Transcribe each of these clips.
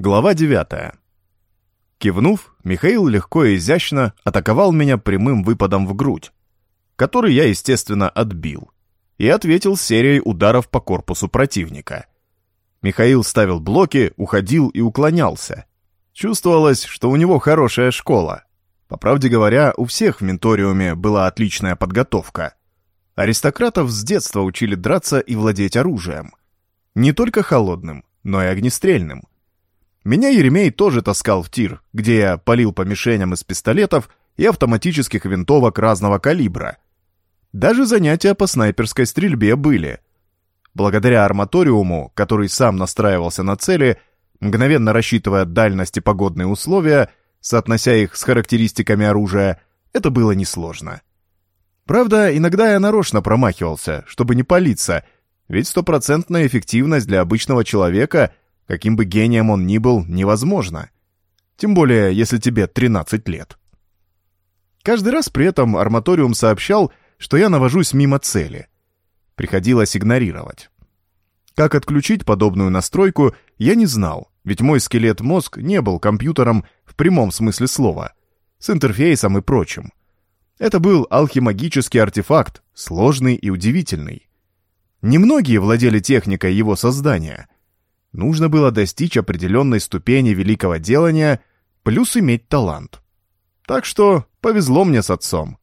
Глава 9. Кивнув, Михаил легко и изящно атаковал меня прямым выпадом в грудь, который я, естественно, отбил, и ответил серией ударов по корпусу противника. Михаил ставил блоки, уходил и уклонялся. Чувствовалось, что у него хорошая школа. По правде говоря, у всех в менториуме была отличная подготовка. Аристократов с детства учили драться и владеть оружием. Не только холодным, но и огнестрельным – меня Еремей тоже таскал в тир, где я полил по мишеням из пистолетов и автоматических винтовок разного калибра. Даже занятия по снайперской стрельбе были. Благодаря арматориуму, который сам настраивался на цели, мгновенно рассчитывая дальность и погодные условия, соотнося их с характеристиками оружия, это было несложно. Правда, иногда я нарочно промахивался, чтобы не палиться, ведь стопроцентная эффективность для обычного человека — каким бы гением он ни был, невозможно. Тем более, если тебе 13 лет. Каждый раз при этом арматориум сообщал, что я навожусь мимо цели. Приходилось игнорировать. Как отключить подобную настройку, я не знал, ведь мой скелет-мозг не был компьютером в прямом смысле слова, с интерфейсом и прочим. Это был алхимагический артефакт, сложный и удивительный. Немногие владели техникой его создания — Нужно было достичь определенной ступени великого делания, плюс иметь талант. Так что повезло мне с отцом.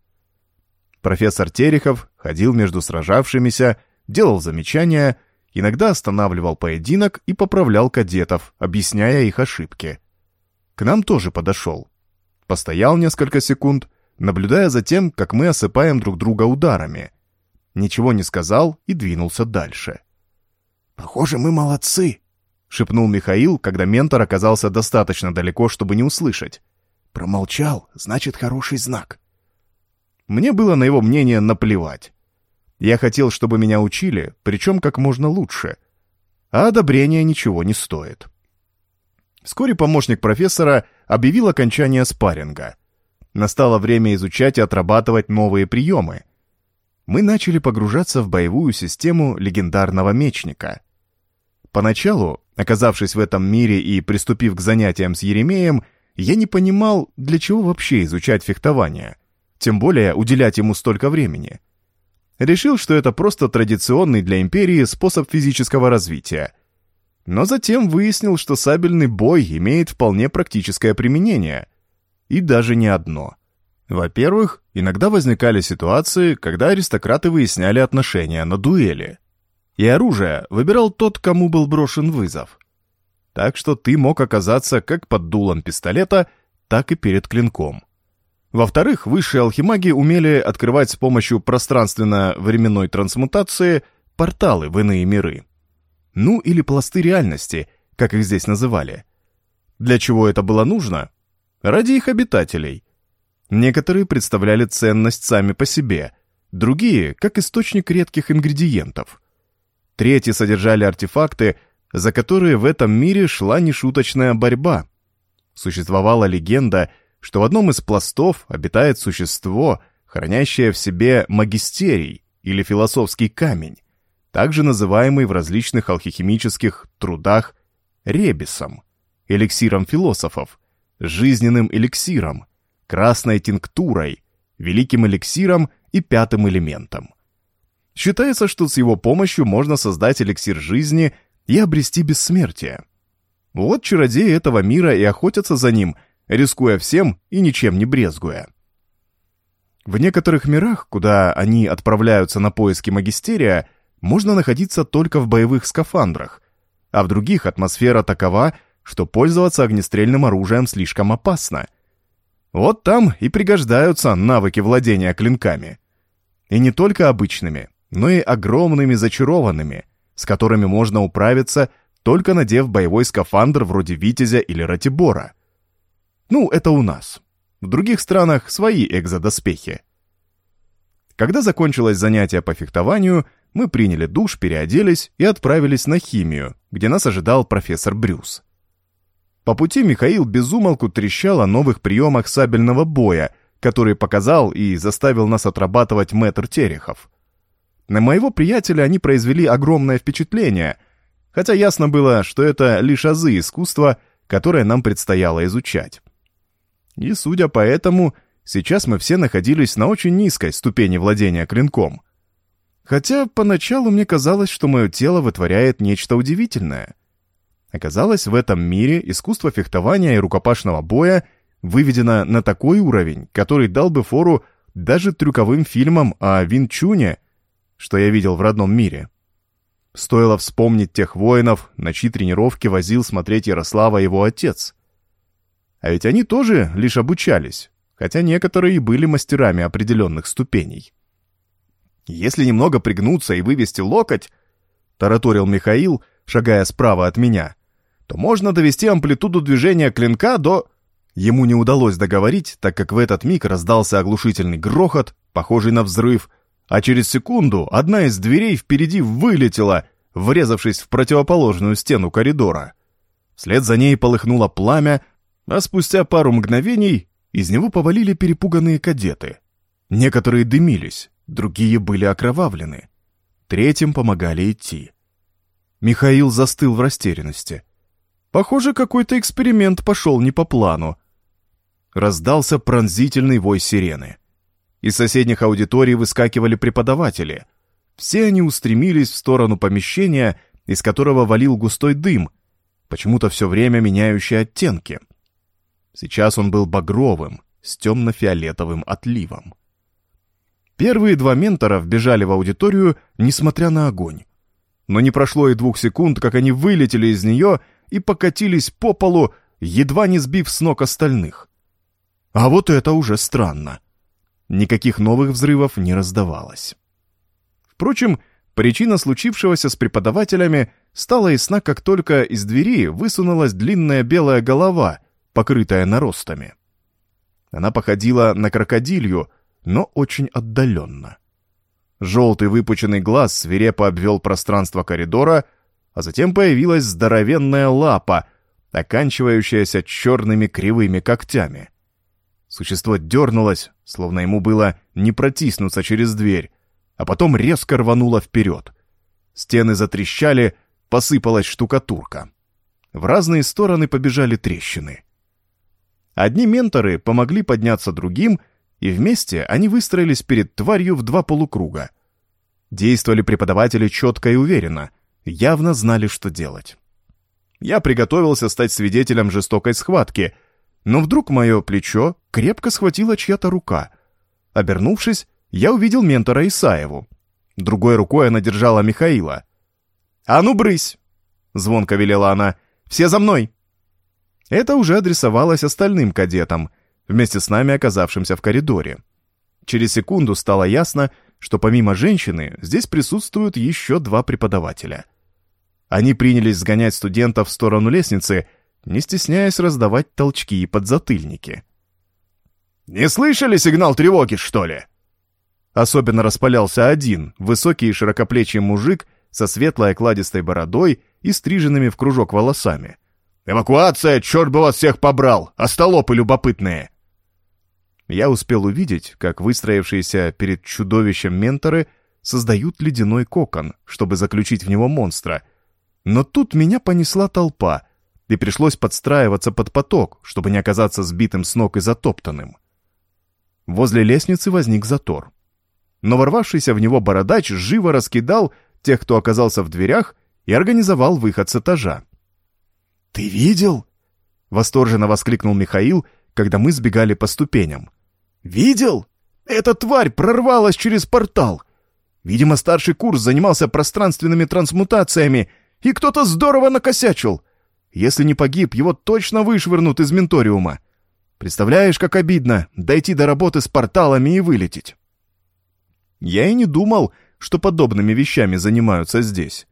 Профессор Терехов ходил между сражавшимися, делал замечания, иногда останавливал поединок и поправлял кадетов, объясняя их ошибки. К нам тоже подошел. Постоял несколько секунд, наблюдая за тем, как мы осыпаем друг друга ударами. Ничего не сказал и двинулся дальше. «Похоже, мы молодцы», — шепнул Михаил, когда ментор оказался достаточно далеко, чтобы не услышать. «Промолчал, значит, хороший знак». Мне было на его мнение наплевать. Я хотел, чтобы меня учили, причем как можно лучше. А одобрение ничего не стоит. Вскоре помощник профессора объявил окончание спарринга. Настало время изучать и отрабатывать новые приемы. Мы начали погружаться в боевую систему легендарного мечника. Поначалу Оказавшись в этом мире и приступив к занятиям с Еремеем, я не понимал, для чего вообще изучать фехтование, тем более уделять ему столько времени. Решил, что это просто традиционный для империи способ физического развития. Но затем выяснил, что сабельный бой имеет вполне практическое применение. И даже не одно. Во-первых, иногда возникали ситуации, когда аристократы выясняли отношения на дуэли – и оружие выбирал тот, кому был брошен вызов. Так что ты мог оказаться как под дулом пистолета, так и перед клинком. Во-вторых, высшие алхимаги умели открывать с помощью пространственно-временной трансмутации порталы в иные миры. Ну или пласты реальности, как их здесь называли. Для чего это было нужно? Ради их обитателей. Некоторые представляли ценность сами по себе, другие — как источник редких ингредиентов — Третьи содержали артефакты, за которые в этом мире шла нешуточная борьба. Существовала легенда, что в одном из пластов обитает существо, хранящее в себе магистерий или философский камень, также называемый в различных алхимических трудах ребисом, эликсиром философов, жизненным эликсиром, красной тинктурой, великим эликсиром и пятым элементом. Считается, что с его помощью можно создать эликсир жизни и обрести бессмертие. Вот чародеи этого мира и охотятся за ним, рискуя всем и ничем не брезгуя. В некоторых мирах, куда они отправляются на поиски магистерия, можно находиться только в боевых скафандрах, а в других атмосфера такова, что пользоваться огнестрельным оружием слишком опасно. Вот там и пригождаются навыки владения клинками. И не только обычными, но и огромными зачарованными, с которыми можно управиться, только надев боевой скафандр вроде Витязя или Ратибора. Ну, это у нас. В других странах свои экзодоспехи. Когда закончилось занятие по фехтованию, мы приняли душ, переоделись и отправились на химию, где нас ожидал профессор Брюс. По пути Михаил безумолку трещал о новых приемах сабельного боя, который показал и заставил нас отрабатывать мэтр Терехов. На моего приятеля они произвели огромное впечатление, хотя ясно было, что это лишь азы искусства, которое нам предстояло изучать. И, судя по этому, сейчас мы все находились на очень низкой ступени владения клинком. Хотя поначалу мне казалось, что мое тело вытворяет нечто удивительное. Оказалось, в этом мире искусство фехтования и рукопашного боя выведено на такой уровень, который дал бы фору даже трюковым фильмам о Винчуне, что я видел в родном мире. Стоило вспомнить тех воинов, на чьи тренировки возил смотреть Ярослава его отец. А ведь они тоже лишь обучались, хотя некоторые и были мастерами определенных ступеней. «Если немного пригнуться и вывести локоть», — тараторил Михаил, шагая справа от меня, то можно довести амплитуду движения клинка до... Ему не удалось договорить, так как в этот миг раздался оглушительный грохот, похожий на взрыв, а через секунду одна из дверей впереди вылетела, врезавшись в противоположную стену коридора. Вслед за ней полыхнуло пламя, а спустя пару мгновений из него повалили перепуганные кадеты. Некоторые дымились, другие были окровавлены. Третьим помогали идти. Михаил застыл в растерянности. Похоже, какой-то эксперимент пошел не по плану раздался пронзительный вой сирены. Из соседних аудиторий выскакивали преподаватели. Все они устремились в сторону помещения, из которого валил густой дым, почему-то все время меняющий оттенки. Сейчас он был багровым, с темно-фиолетовым отливом. Первые два ментора вбежали в аудиторию, несмотря на огонь. Но не прошло и двух секунд, как они вылетели из нее и покатились по полу, едва не сбив с ног остальных. А вот это уже странно. Никаких новых взрывов не раздавалось. Впрочем, причина случившегося с преподавателями стала ясна, как только из двери высунулась длинная белая голова, покрытая наростами. Она походила на крокодилью, но очень отдаленно. Желтый выпученный глаз свирепо обвел пространство коридора, а затем появилась здоровенная лапа, оканчивающаяся черными кривыми когтями — Существо дернулось, словно ему было не протиснуться через дверь, а потом резко рвануло вперед. Стены затрещали, посыпалась штукатурка. В разные стороны побежали трещины. Одни менторы помогли подняться другим, и вместе они выстроились перед тварью в два полукруга. Действовали преподаватели четко и уверенно, явно знали, что делать. Я приготовился стать свидетелем жестокой схватки — но вдруг мое плечо крепко схватила чья-то рука. Обернувшись, я увидел ментора Исаеву. Другой рукой она держала Михаила. «А ну, брысь!» — звонко велела она. «Все за мной!» Это уже адресовалось остальным кадетам, вместе с нами оказавшимся в коридоре. Через секунду стало ясно, что помимо женщины здесь присутствуют еще два преподавателя. Они принялись сгонять студентов в сторону лестницы, не стесняясь раздавать толчки и подзатыльники. «Не слышали сигнал тревоги, что ли?» Особенно распалялся один, высокий и широкоплечий мужик со светлой окладистой бородой и стриженными в кружок волосами. «Эвакуация, черт бы вас всех побрал! Остолопы любопытные!» Я успел увидеть, как выстроившиеся перед чудовищем менторы создают ледяной кокон, чтобы заключить в него монстра. Но тут меня понесла толпа — и пришлось подстраиваться под поток, чтобы не оказаться сбитым с ног и затоптанным. Возле лестницы возник затор. Но ворвавшийся в него бородач живо раскидал тех, кто оказался в дверях, и организовал выход с этажа. «Ты видел?» — восторженно воскликнул Михаил, когда мы сбегали по ступеням. «Видел? Эта тварь прорвалась через портал. Видимо, старший курс занимался пространственными трансмутациями, и кто-то здорово накосячил. Если не погиб, его точно вышвырнут из менториума. Представляешь, как обидно дойти до работы с порталами и вылететь. Я и не думал, что подобными вещами занимаются здесь.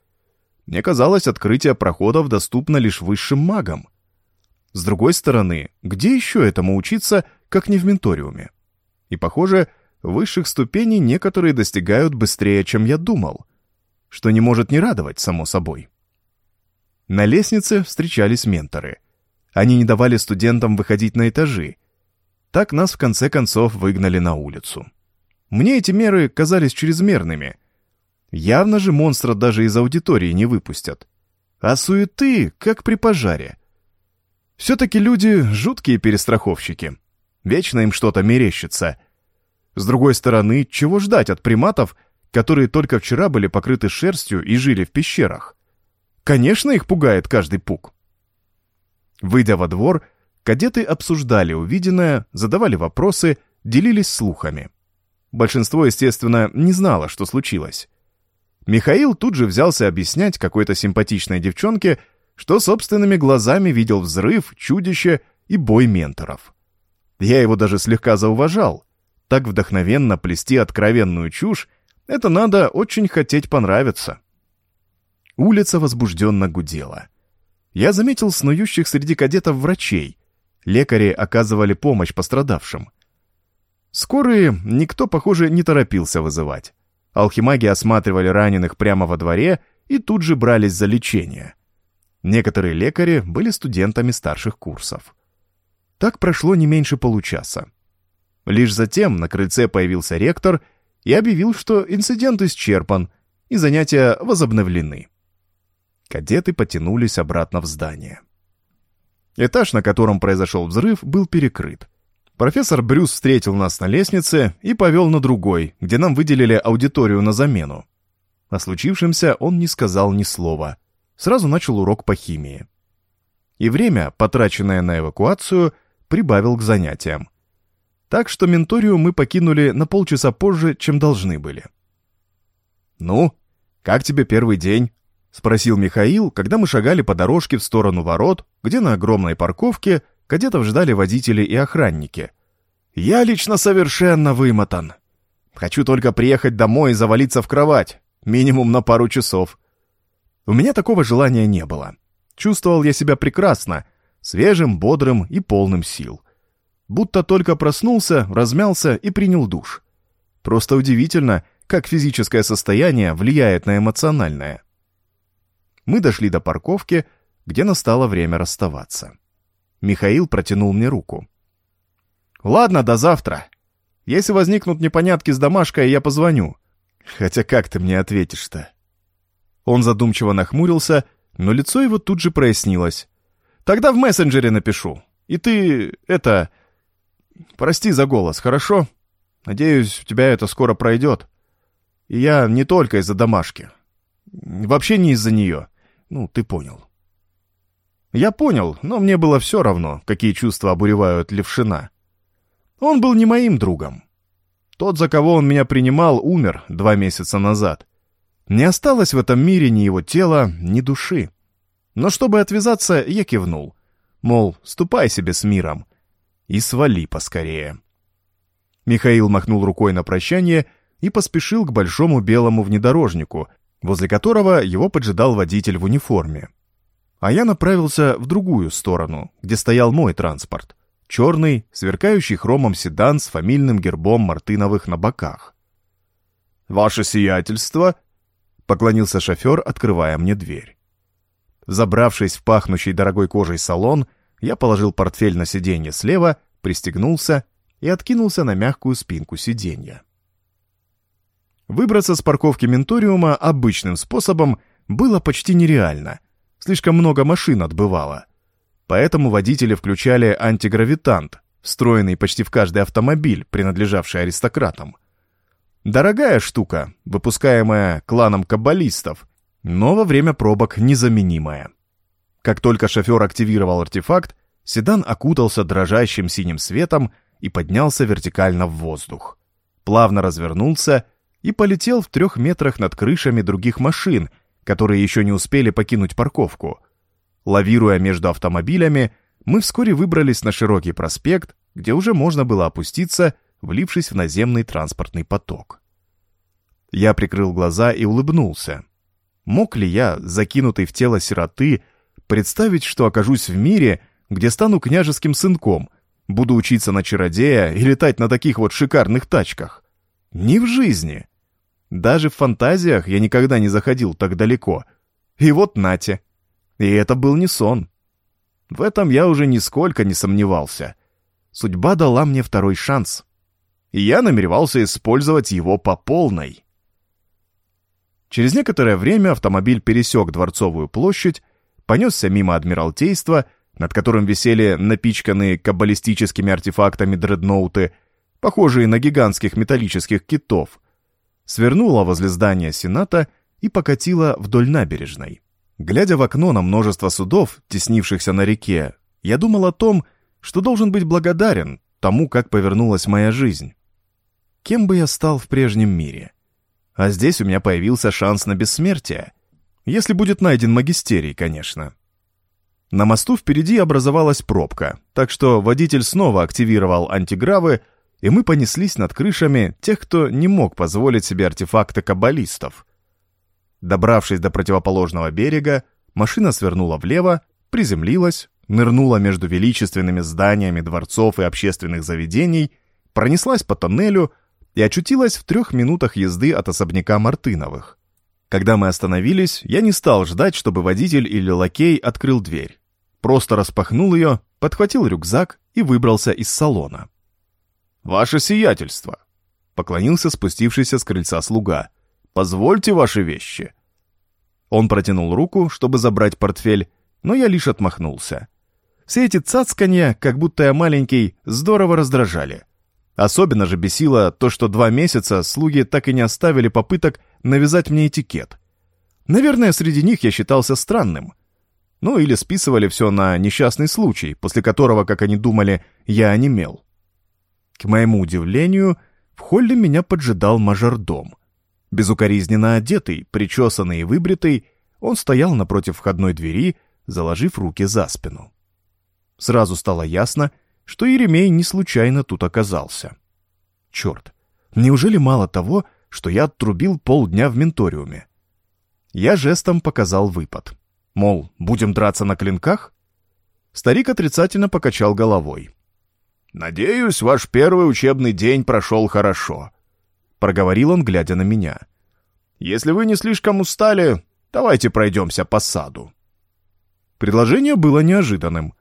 Мне казалось, открытие проходов доступно лишь высшим магам. С другой стороны, где еще этому учиться, как не в менториуме? И, похоже, высших ступеней некоторые достигают быстрее, чем я думал, что не может не радовать, само собой. На лестнице встречались менторы. Они не давали студентам выходить на этажи. Так нас в конце концов выгнали на улицу. Мне эти меры казались чрезмерными. Явно же монстра даже из аудитории не выпустят. А суеты, как при пожаре. Все-таки люди — жуткие перестраховщики. Вечно им что-то мерещится. С другой стороны, чего ждать от приматов, которые только вчера были покрыты шерстью и жили в пещерах? Конечно, их пугает каждый пук. Выйдя во двор, кадеты обсуждали увиденное, задавали вопросы, делились слухами. Большинство, естественно, не знало, что случилось. Михаил тут же взялся объяснять какой-то симпатичной девчонке, что собственными глазами видел взрыв, чудище и бой менторов. Я его даже слегка зауважал. Так вдохновенно плести откровенную чушь — это надо очень хотеть понравиться. Улица возбужденно гудела. Я заметил снующих среди кадетов врачей. Лекари оказывали помощь пострадавшим. Скорые никто, похоже, не торопился вызывать. Алхимаги осматривали раненых прямо во дворе и тут же брались за лечение. Некоторые лекари были студентами старших курсов. Так прошло не меньше получаса. Лишь затем на крыльце появился ректор и объявил, что инцидент исчерпан и занятия возобновлены. Кадеты потянулись обратно в здание. Этаж, на котором произошел взрыв, был перекрыт. Профессор Брюс встретил нас на лестнице и повел на другой, где нам выделили аудиторию на замену. О случившемся он не сказал ни слова. Сразу начал урок по химии. И время, потраченное на эвакуацию, прибавил к занятиям. Так что менторию мы покинули на полчаса позже, чем должны были. «Ну, как тебе первый день?» — спросил Михаил, когда мы шагали по дорожке в сторону ворот, где на огромной парковке Кадетов ждали водители и охранники. «Я лично совершенно вымотан. Хочу только приехать домой и завалиться в кровать, минимум на пару часов». У меня такого желания не было. Чувствовал я себя прекрасно, свежим, бодрым и полным сил. Будто только проснулся, размялся и принял душ. Просто удивительно, как физическое состояние влияет на эмоциональное. Мы дошли до парковки, где настало время расставаться. Михаил протянул мне руку. «Ладно, до завтра. Если возникнут непонятки с домашкой, я позвоню. Хотя как ты мне ответишь-то?» Он задумчиво нахмурился, но лицо его тут же прояснилось. «Тогда в мессенджере напишу. И ты, это... Прости за голос, хорошо? Надеюсь, у тебя это скоро пройдет. И я не только из-за домашки. Вообще не из-за нее. Ну, ты понял». Я понял, но мне было все равно, какие чувства обуревают Левшина. Он был не моим другом. Тот, за кого он меня принимал, умер два месяца назад. Не осталось в этом мире ни его тела, ни души. Но чтобы отвязаться, я кивнул. Мол, ступай себе с миром. И свали поскорее. Михаил махнул рукой на прощание и поспешил к большому белому внедорожнику, возле которого его поджидал водитель в униформе а я направился в другую сторону, где стоял мой транспорт. Черный, сверкающий хромом седан с фамильным гербом Мартыновых на боках. «Ваше сиятельство!» — поклонился шофер, открывая мне дверь. Забравшись в пахнущий дорогой кожей салон, я положил портфель на сиденье слева, пристегнулся и откинулся на мягкую спинку сиденья. Выбраться с парковки Менториума обычным способом было почти нереально — Слишком много машин отбывало. Поэтому водители включали антигравитант, встроенный почти в каждый автомобиль, принадлежавший аристократам. Дорогая штука, выпускаемая кланом каббалистов, но во время пробок незаменимая. Как только шофер активировал артефакт, седан окутался дрожащим синим светом и поднялся вертикально в воздух. Плавно развернулся и полетел в трех метрах над крышами других машин — которые еще не успели покинуть парковку. Лавируя между автомобилями, мы вскоре выбрались на широкий проспект, где уже можно было опуститься, влившись в наземный транспортный поток. Я прикрыл глаза и улыбнулся. Мог ли я, закинутый в тело сироты, представить, что окажусь в мире, где стану княжеским сынком, буду учиться на чародея и летать на таких вот шикарных тачках? Не в жизни. Даже в фантазиях я никогда не заходил так далеко. И вот нате. И это был не сон. В этом я уже нисколько не сомневался. Судьба дала мне второй шанс. И я намеревался использовать его по полной. Через некоторое время автомобиль пересек Дворцовую площадь, понесся мимо Адмиралтейства над которым висели напичканные каббалистическими артефактами дредноуты, похожие на гигантских металлических китов, свернула возле здания Сената и покатила вдоль набережной. Глядя в окно на множество судов, теснившихся на реке, я думал о том, что должен быть благодарен тому, как повернулась моя жизнь. Кем бы я стал в прежнем мире? А здесь у меня появился шанс на бессмертие. Если будет найден магистерий, конечно. На мосту впереди образовалась пробка, так что водитель снова активировал антигравы, и мы понеслись над крышами тех, кто не мог позволить себе артефакты каббалистов. Добравшись до противоположного берега, машина свернула влево, приземлилась, нырнула между величественными зданиями дворцов и общественных заведений, пронеслась по тоннелю и очутилась в трех минутах езды от особняка Мартыновых. Когда мы остановились, я не стал ждать, чтобы водитель или лакей открыл дверь просто распахнул ее, подхватил рюкзак и выбрался из салона. «Ваше сиятельство!» — поклонился спустившийся с крыльца слуга. «Позвольте ваши вещи!» Он протянул руку, чтобы забрать портфель, но я лишь отмахнулся. Все эти цацканья, как будто я маленький, здорово раздражали. Особенно же бесило то, что два месяца слуги так и не оставили попыток навязать мне этикет. Наверное, среди них я считался странным — ну или списывали все на несчастный случай, после которого, как они думали, я онемел. К моему удивлению, в холле меня поджидал мажордом. Безукоризненно одетый, причесанный и выбритый, он стоял напротив входной двери, заложив руки за спину. Сразу стало ясно, что Еремей не случайно тут оказался. Черт, неужели мало того, что я отрубил полдня в менториуме? Я жестом показал выпад. Мол, будем драться на клинках? Старик отрицательно покачал головой. «Надеюсь, ваш первый учебный день прошел хорошо», — проговорил он, глядя на меня. «Если вы не слишком устали, давайте пройдемся по саду». Предложение было неожиданным.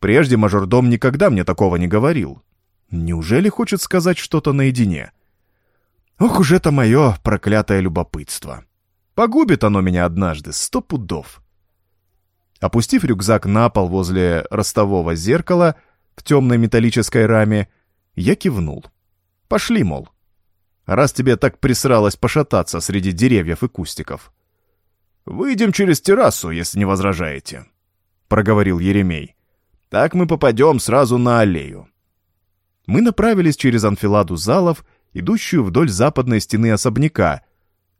Прежде мажордом никогда мне такого не говорил. Неужели хочет сказать что-то наедине? Ох уж это мое проклятое любопытство. Погубит оно меня однажды, сто пудов. Опустив рюкзак на пол возле ростового зеркала в темной металлической раме, я кивнул. «Пошли, мол. Раз тебе так присралось пошататься среди деревьев и кустиков». «Выйдем через террасу, если не возражаете», — проговорил Еремей. «Так мы попадем сразу на аллею». Мы направились через анфиладу залов, идущую вдоль западной стены особняка,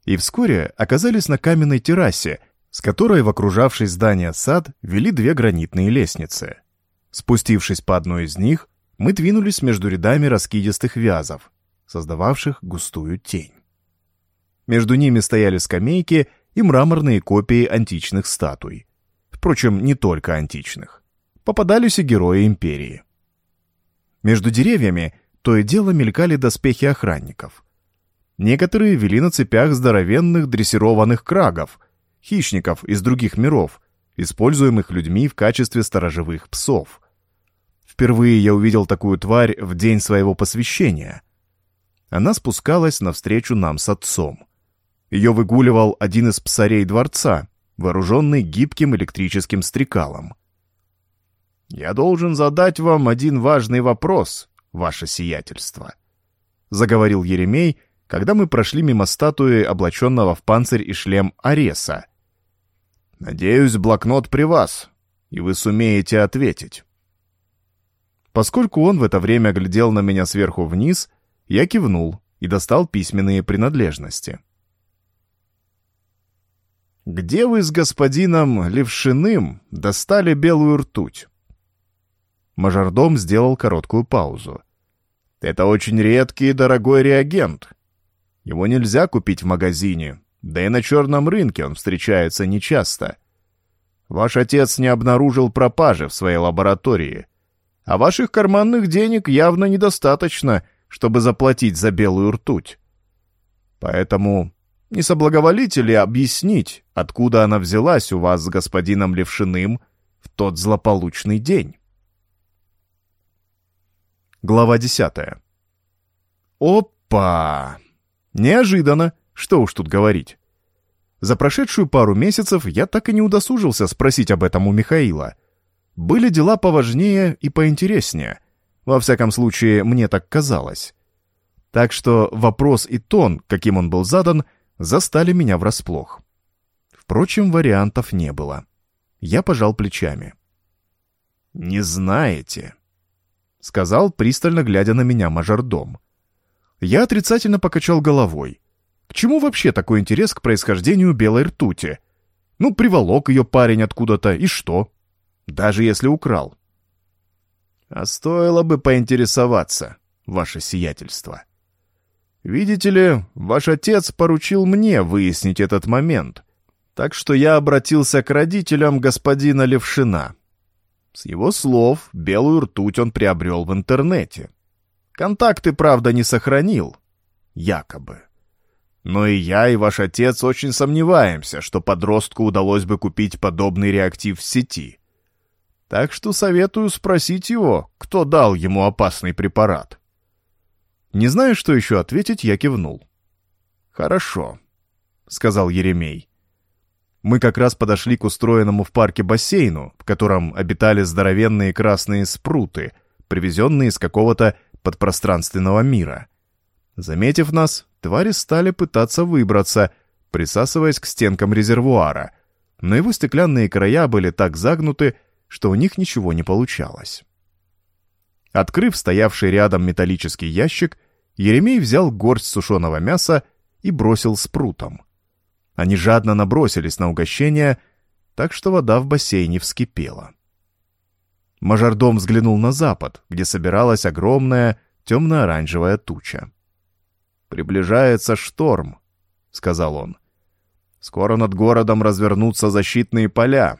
и вскоре оказались на каменной террасе — с которой в окружавший здание сад вели две гранитные лестницы. Спустившись по одной из них, мы двинулись между рядами раскидистых вязов, создававших густую тень. Между ними стояли скамейки и мраморные копии античных статуй. Впрочем, не только античных. Попадались и герои империи. Между деревьями то и дело мелькали доспехи охранников. Некоторые вели на цепях здоровенных дрессированных крагов — хищников из других миров, используемых людьми в качестве сторожевых псов. Впервые я увидел такую тварь в день своего посвящения. Она спускалась навстречу нам с отцом. Ее выгуливал один из псарей дворца, вооруженный гибким электрическим стрекалом. «Я должен задать вам один важный вопрос, ваше сиятельство», — заговорил Еремей, когда мы прошли мимо статуи, облаченного в панцирь и шлем Ареса, Надеюсь, блокнот при вас, и вы сумеете ответить. Поскольку он в это время глядел на меня сверху вниз, я кивнул и достал письменные принадлежности. «Где вы с господином Левшиным достали белую ртуть?» Мажордом сделал короткую паузу. «Это очень редкий и дорогой реагент. Его нельзя купить в магазине, да и на черном рынке он встречается нечасто. Ваш отец не обнаружил пропажи в своей лаборатории, а ваших карманных денег явно недостаточно, чтобы заплатить за белую ртуть. Поэтому не соблаговолите ли объяснить, откуда она взялась у вас с господином Левшиным в тот злополучный день? Глава десятая. Опа! Неожиданно! Что уж тут говорить. За прошедшую пару месяцев я так и не удосужился спросить об этом у Михаила. Были дела поважнее и поинтереснее. Во всяком случае, мне так казалось. Так что вопрос и тон, каким он был задан, застали меня врасплох. Впрочем, вариантов не было. Я пожал плечами. «Не знаете», — сказал, пристально глядя на меня мажордом. Я отрицательно покачал головой. К чему вообще такой интерес к происхождению белой ртути? Ну, приволок ее парень откуда-то, и что? Даже если украл. А стоило бы поинтересоваться, ваше сиятельство. Видите ли, ваш отец поручил мне выяснить этот момент, так что я обратился к родителям господина Левшина. С его слов, белую ртуть он приобрел в интернете. Контакты, правда, не сохранил. Якобы. Но и я, и ваш отец очень сомневаемся, что подростку удалось бы купить подобный реактив в сети. Так что советую спросить его, кто дал ему опасный препарат. Не зная, что еще ответить, я кивнул. «Хорошо», — сказал Еремей. Мы как раз подошли к устроенному в парке бассейну, в котором обитали здоровенные красные спруты, привезенные из какого-то подпространственного мира. Заметив нас, твари стали пытаться выбраться, присасываясь к стенкам резервуара, но его стеклянные края были так загнуты, что у них ничего не получалось. Открыв стоявший рядом металлический ящик, Еремей взял горсть сушеного мяса и бросил спрутом. Они жадно набросились на угощение, так что вода в бассейне вскипела. Мажордом взглянул на запад, где собиралась огромная темно-оранжевая туча. «Приближается шторм», — сказал он. «Скоро над городом развернутся защитные поля.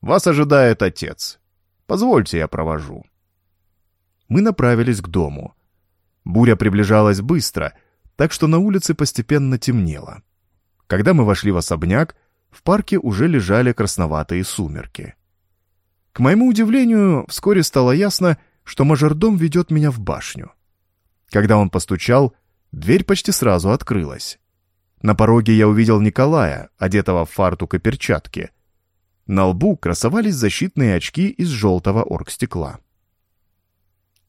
Вас ожидает отец. Позвольте, я провожу». Мы направились к дому — Буря приближалась быстро, так что на улице постепенно темнело. Когда мы вошли в особняк, в парке уже лежали красноватые сумерки. К моему удивлению, вскоре стало ясно, что мажордом ведет меня в башню. Когда он постучал, дверь почти сразу открылась. На пороге я увидел Николая, одетого в фартук и перчатки. На лбу красовались защитные очки из желтого оргстекла.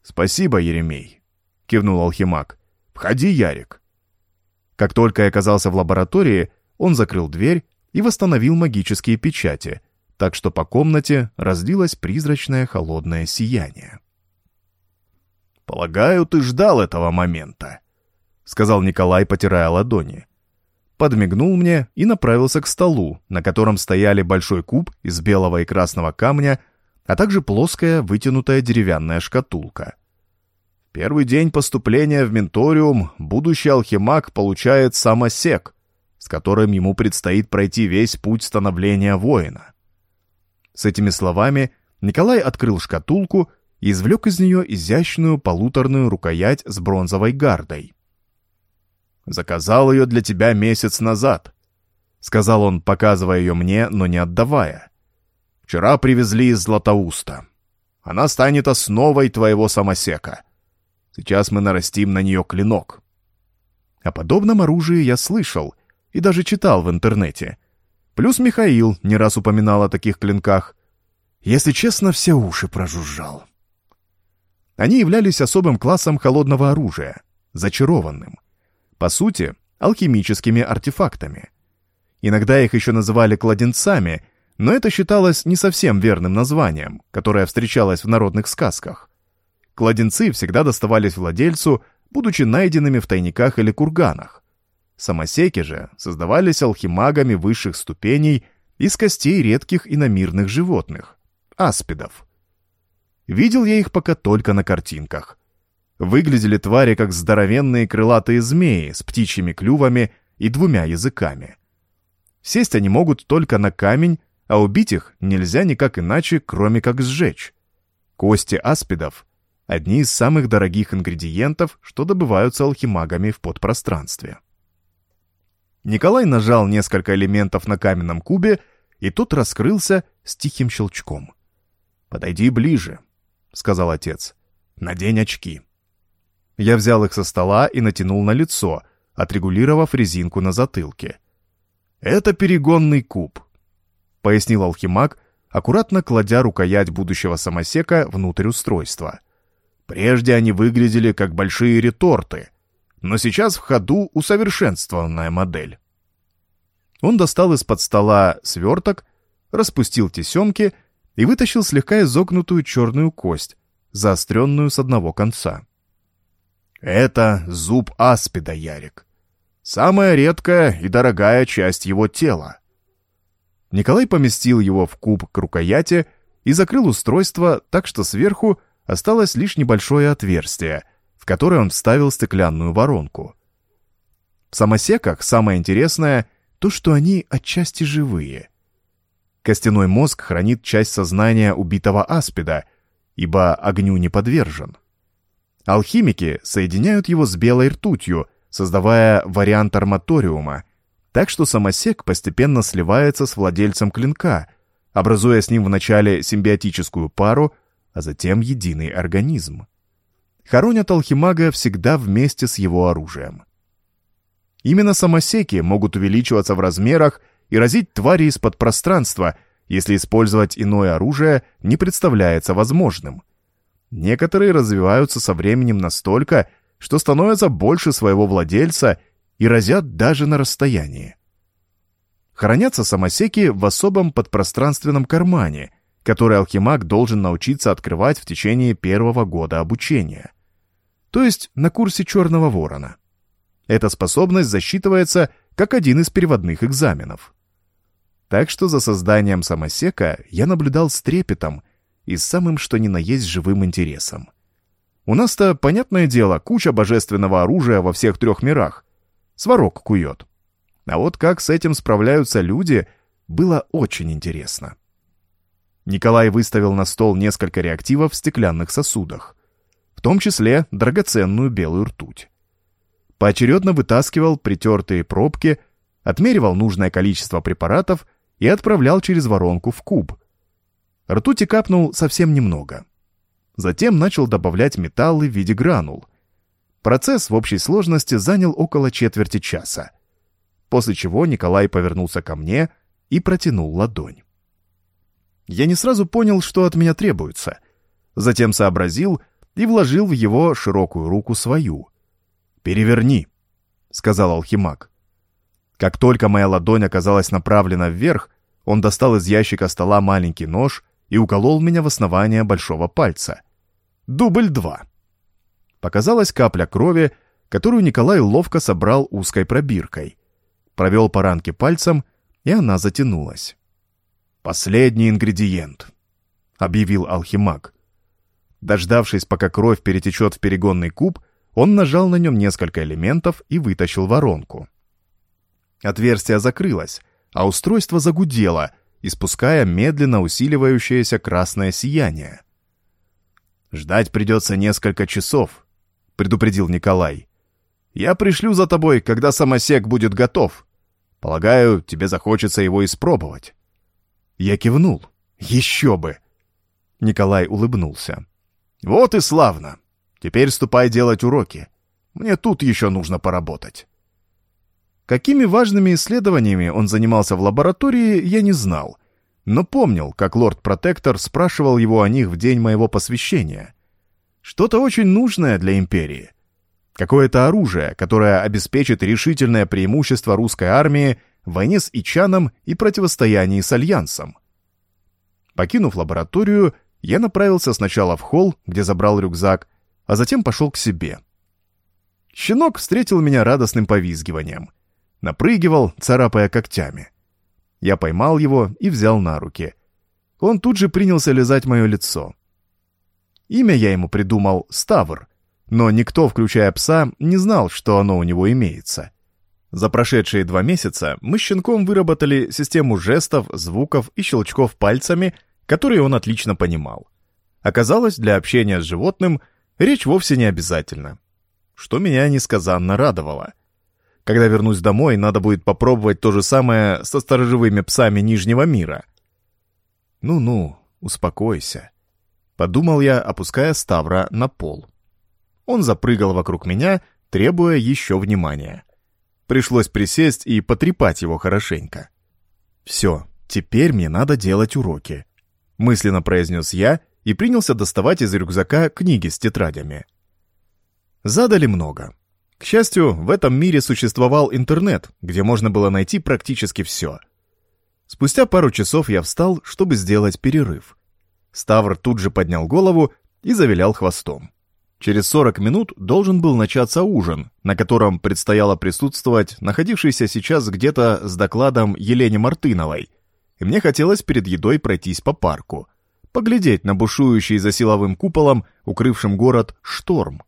«Спасибо, Еремей», кивнул алхимак. «Входи, Ярик». Как только я оказался в лаборатории, он закрыл дверь и восстановил магические печати, так что по комнате разлилось призрачное холодное сияние. «Полагаю, ты ждал этого момента», — сказал Николай, потирая ладони. Подмигнул мне и направился к столу, на котором стояли большой куб из белого и красного камня, а также плоская вытянутая деревянная шкатулка — Первый день поступления в менториум будущий алхимак получает самосек, с которым ему предстоит пройти весь путь становления воина. С этими словами Николай открыл шкатулку и извлек из нее изящную полуторную рукоять с бронзовой гардой. «Заказал ее для тебя месяц назад», — сказал он, показывая ее мне, но не отдавая. «Вчера привезли из Златоуста. Она станет основой твоего самосека». Сейчас мы нарастим на нее клинок. О подобном оружии я слышал и даже читал в интернете. Плюс Михаил не раз упоминал о таких клинках. Если честно, все уши прожужжал. Они являлись особым классом холодного оружия, зачарованным. По сути, алхимическими артефактами. Иногда их еще называли кладенцами, но это считалось не совсем верным названием, которое встречалось в народных сказках. Кладенцы всегда доставались владельцу, будучи найденными в тайниках или курганах. Самосеки же создавались алхимагами высших ступеней из костей редких иномирных животных — аспидов. Видел я их пока только на картинках. Выглядели твари как здоровенные крылатые змеи с птичьими клювами и двумя языками. Сесть они могут только на камень, а убить их нельзя никак иначе, кроме как сжечь. Кости аспидов одни из самых дорогих ингредиентов, что добываются алхимагами в подпространстве. Николай нажал несколько элементов на каменном кубе, и тот раскрылся с тихим щелчком. «Подойди ближе», — сказал отец. «Надень очки». Я взял их со стола и натянул на лицо, отрегулировав резинку на затылке. «Это перегонный куб», — пояснил алхимаг, аккуратно кладя рукоять будущего самосека внутрь устройства. Прежде они выглядели как большие реторты, но сейчас в ходу усовершенствованная модель. Он достал из-под стола сверток, распустил тесемки и вытащил слегка изогнутую черную кость, заостренную с одного конца. Это зуб аспида, Ярик. Самая редкая и дорогая часть его тела. Николай поместил его в куб к рукояти и закрыл устройство так, что сверху осталось лишь небольшое отверстие, в которое он вставил стеклянную воронку. В самосеках самое интересное — то, что они отчасти живые. Костяной мозг хранит часть сознания убитого аспида, ибо огню не подвержен. Алхимики соединяют его с белой ртутью, создавая вариант арматориума, так что самосек постепенно сливается с владельцем клинка, образуя с ним вначале симбиотическую пару, а затем единый организм. Хоронят алхимага всегда вместе с его оружием. Именно самосеки могут увеличиваться в размерах и разить твари из-под пространства, если использовать иное оружие не представляется возможным. Некоторые развиваются со временем настолько, что становятся больше своего владельца и разят даже на расстоянии. Хранятся самосеки в особом подпространственном кармане, который алхимаг должен научиться открывать в течение первого года обучения. То есть на курсе Черного Ворона. Эта способность засчитывается как один из переводных экзаменов. Так что за созданием самосека я наблюдал с трепетом и самым что ни на есть живым интересом. У нас-то, понятное дело, куча божественного оружия во всех трех мирах. Сварог кует. А вот как с этим справляются люди, было очень интересно. Николай выставил на стол несколько реактивов в стеклянных сосудах, в том числе драгоценную белую ртуть. Поочередно вытаскивал притертые пробки, отмеривал нужное количество препаратов и отправлял через воронку в куб, Ртути капнул совсем немного. Затем начал добавлять металлы в виде гранул. Процесс в общей сложности занял около четверти часа. После чего Николай повернулся ко мне и протянул ладонь. Я не сразу понял, что от меня требуется. Затем сообразил и вложил в его широкую руку свою. «Переверни», — сказал алхимак. Как только моя ладонь оказалась направлена вверх, он достал из ящика стола маленький нож и уколол меня в основание большого пальца. Дубль два. Показалась капля крови, которую Николай ловко собрал узкой пробиркой. Провел по ранке пальцем, и она затянулась. «Последний ингредиент», — объявил алхимаг. Дождавшись, пока кровь перетечет в перегонный куб, он нажал на нем несколько элементов и вытащил воронку. Отверстие закрылось, а устройство загудело, испуская медленно усиливающееся красное сияние. «Ждать придется несколько часов», — предупредил Николай. «Я пришлю за тобой, когда самосек будет готов. Полагаю, тебе захочется его испробовать». Я кивнул. «Еще бы!» Николай улыбнулся. «Вот и славно. Теперь ступай делать уроки. Мне тут еще нужно поработать». Какими важными исследованиями он занимался в лаборатории, я не знал, но помнил, как лорд-протектор спрашивал его о них в день моего посвящения. Что-то очень нужное для империи. Какое-то оружие, которое обеспечит решительное преимущество русской армии в войне с Ичаном и противостоянии с Альянсом. Покинув лабораторию, я направился сначала в холл, где забрал рюкзак, а затем пошел к себе. Щенок встретил меня радостным повизгиванием — Напрыгивал, царапая когтями. Я поймал его и взял на руки. Он тут же принялся лизать мое лицо. Имя я ему придумал Ставр, но никто, включая пса, не знал, что оно у него имеется. За прошедшие два месяца мы с щенком выработали систему жестов, звуков и щелчков пальцами, которые он отлично понимал. Оказалось, для общения с животным речь вовсе не обязательна, что меня несказанно радовало — когда вернусь домой, надо будет попробовать то же самое со сторожевыми псами Нижнего мира. Ну-ну, успокойся. Подумал я, опуская Ставра на пол. Он запрыгал вокруг меня, требуя еще внимания. Пришлось присесть и потрепать его хорошенько. Все, теперь мне надо делать уроки. мысленно произнес я и принялся доставать из рюкзака книги с тетрадями. Задали много. К счастью, в этом мире существовал интернет, где можно было найти практически все. Спустя пару часов я встал, чтобы сделать перерыв. Ставр тут же поднял голову и завилял хвостом. Через 40 минут должен был начаться ужин, на котором предстояло присутствовать находившийся сейчас где-то с докладом Елене Мартыновой. И мне хотелось перед едой пройтись по парку, поглядеть на бушующий за силовым куполом, укрывшим город, шторм.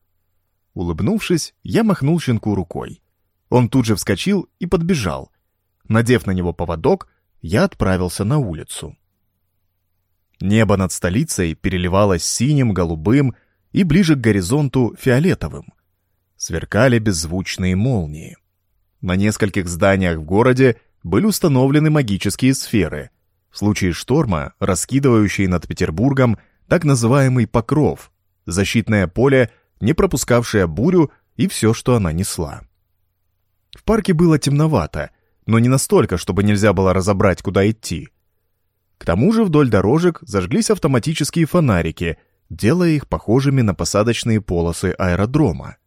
Улыбнувшись, я махнул щенку рукой. Он тут же вскочил и подбежал. Надев на него поводок, я отправился на улицу. Небо над столицей переливалось синим, голубым и ближе к горизонту фиолетовым. Сверкали беззвучные молнии. На нескольких зданиях в городе были установлены магические сферы, в случае шторма, раскидывающие над Петербургом так называемый покров, защитное поле, не пропускавшее бурю и все, что она несла. В парке было темновато, но не настолько, чтобы нельзя было разобрать, куда идти. К тому же вдоль дорожек зажглись автоматические фонарики, делая их похожими на посадочные полосы аэродрома.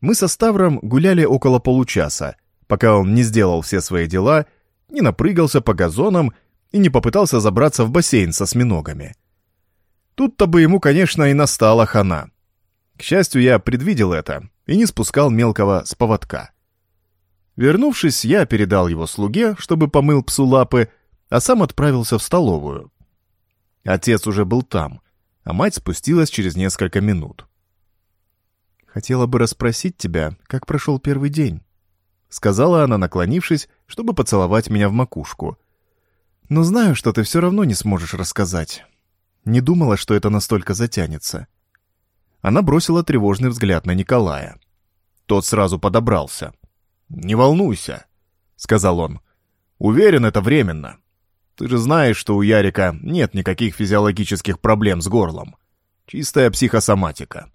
Мы со Ставром гуляли около получаса, пока он не сделал все свои дела, не напрыгался по газонам и не попытался забраться в бассейн со осьминогами. Тут-то бы ему, конечно, и настала хана. Счастью, я предвидел это и не спускал мелкого с поводка. Вернувшись, я передал его слуге, чтобы помыл псу лапы, а сам отправился в столовую. Отец уже был там, а мать спустилась через несколько минут. «Хотела бы расспросить тебя, как прошел первый день», — сказала она, наклонившись, чтобы поцеловать меня в макушку. «Но знаю, что ты все равно не сможешь рассказать. Не думала, что это настолько затянется». Она бросила тревожный взгляд на Николая. Тот сразу подобрался. «Не волнуйся», — сказал он. «Уверен, это временно. Ты же знаешь, что у Ярика нет никаких физиологических проблем с горлом. Чистая психосоматика».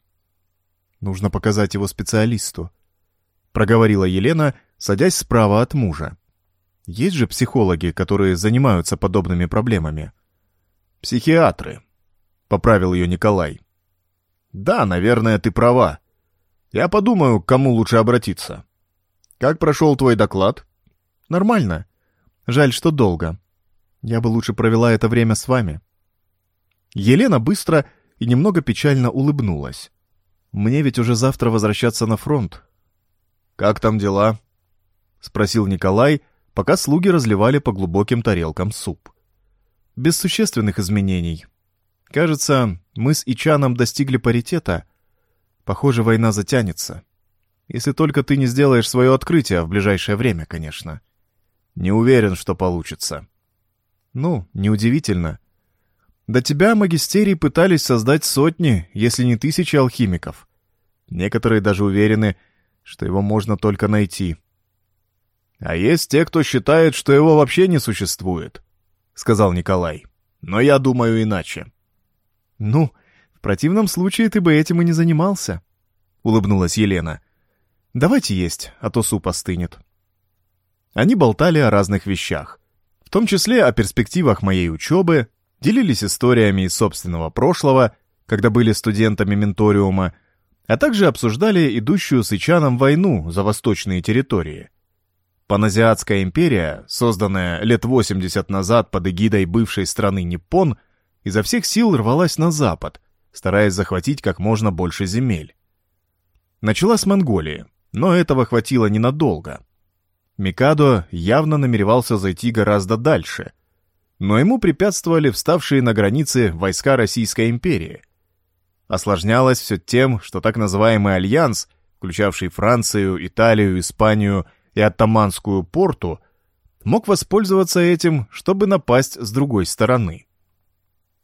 «Нужно показать его специалисту», — проговорила Елена, садясь справа от мужа. «Есть же психологи, которые занимаются подобными проблемами». «Психиатры», — поправил ее Николай. «Да, наверное, ты права. Я подумаю, к кому лучше обратиться. Как прошел твой доклад?» «Нормально. Жаль, что долго. Я бы лучше провела это время с вами». Елена быстро и немного печально улыбнулась. «Мне ведь уже завтра возвращаться на фронт». «Как там дела?» — спросил Николай, пока слуги разливали по глубоким тарелкам суп. «Без существенных изменений. Кажется, мы с Ичаном достигли паритета. Похоже, война затянется. Если только ты не сделаешь свое открытие в ближайшее время, конечно. Не уверен, что получится. Ну, неудивительно. До тебя магистерии пытались создать сотни, если не тысячи алхимиков. Некоторые даже уверены, что его можно только найти. А есть те, кто считает, что его вообще не существует, — сказал Николай. Но я думаю иначе. «Ну, в противном случае ты бы этим и не занимался», — улыбнулась Елена. «Давайте есть, а то суп остынет». Они болтали о разных вещах, в том числе о перспективах моей учебы, делились историями из собственного прошлого, когда были студентами менториума, а также обсуждали идущую с Ичаном войну за восточные территории. Паназиатская империя, созданная лет 80 назад под эгидой бывшей страны Ниппон, — изо всех сил рвалась на запад, стараясь захватить как можно больше земель. Начала с Монголии, но этого хватило ненадолго. Микадо явно намеревался зайти гораздо дальше, но ему препятствовали вставшие на границе войска Российской империи. Осложнялось все тем, что так называемый альянс, включавший Францию, Италию, Испанию и Оттаманскую порту, мог воспользоваться этим, чтобы напасть с другой стороны.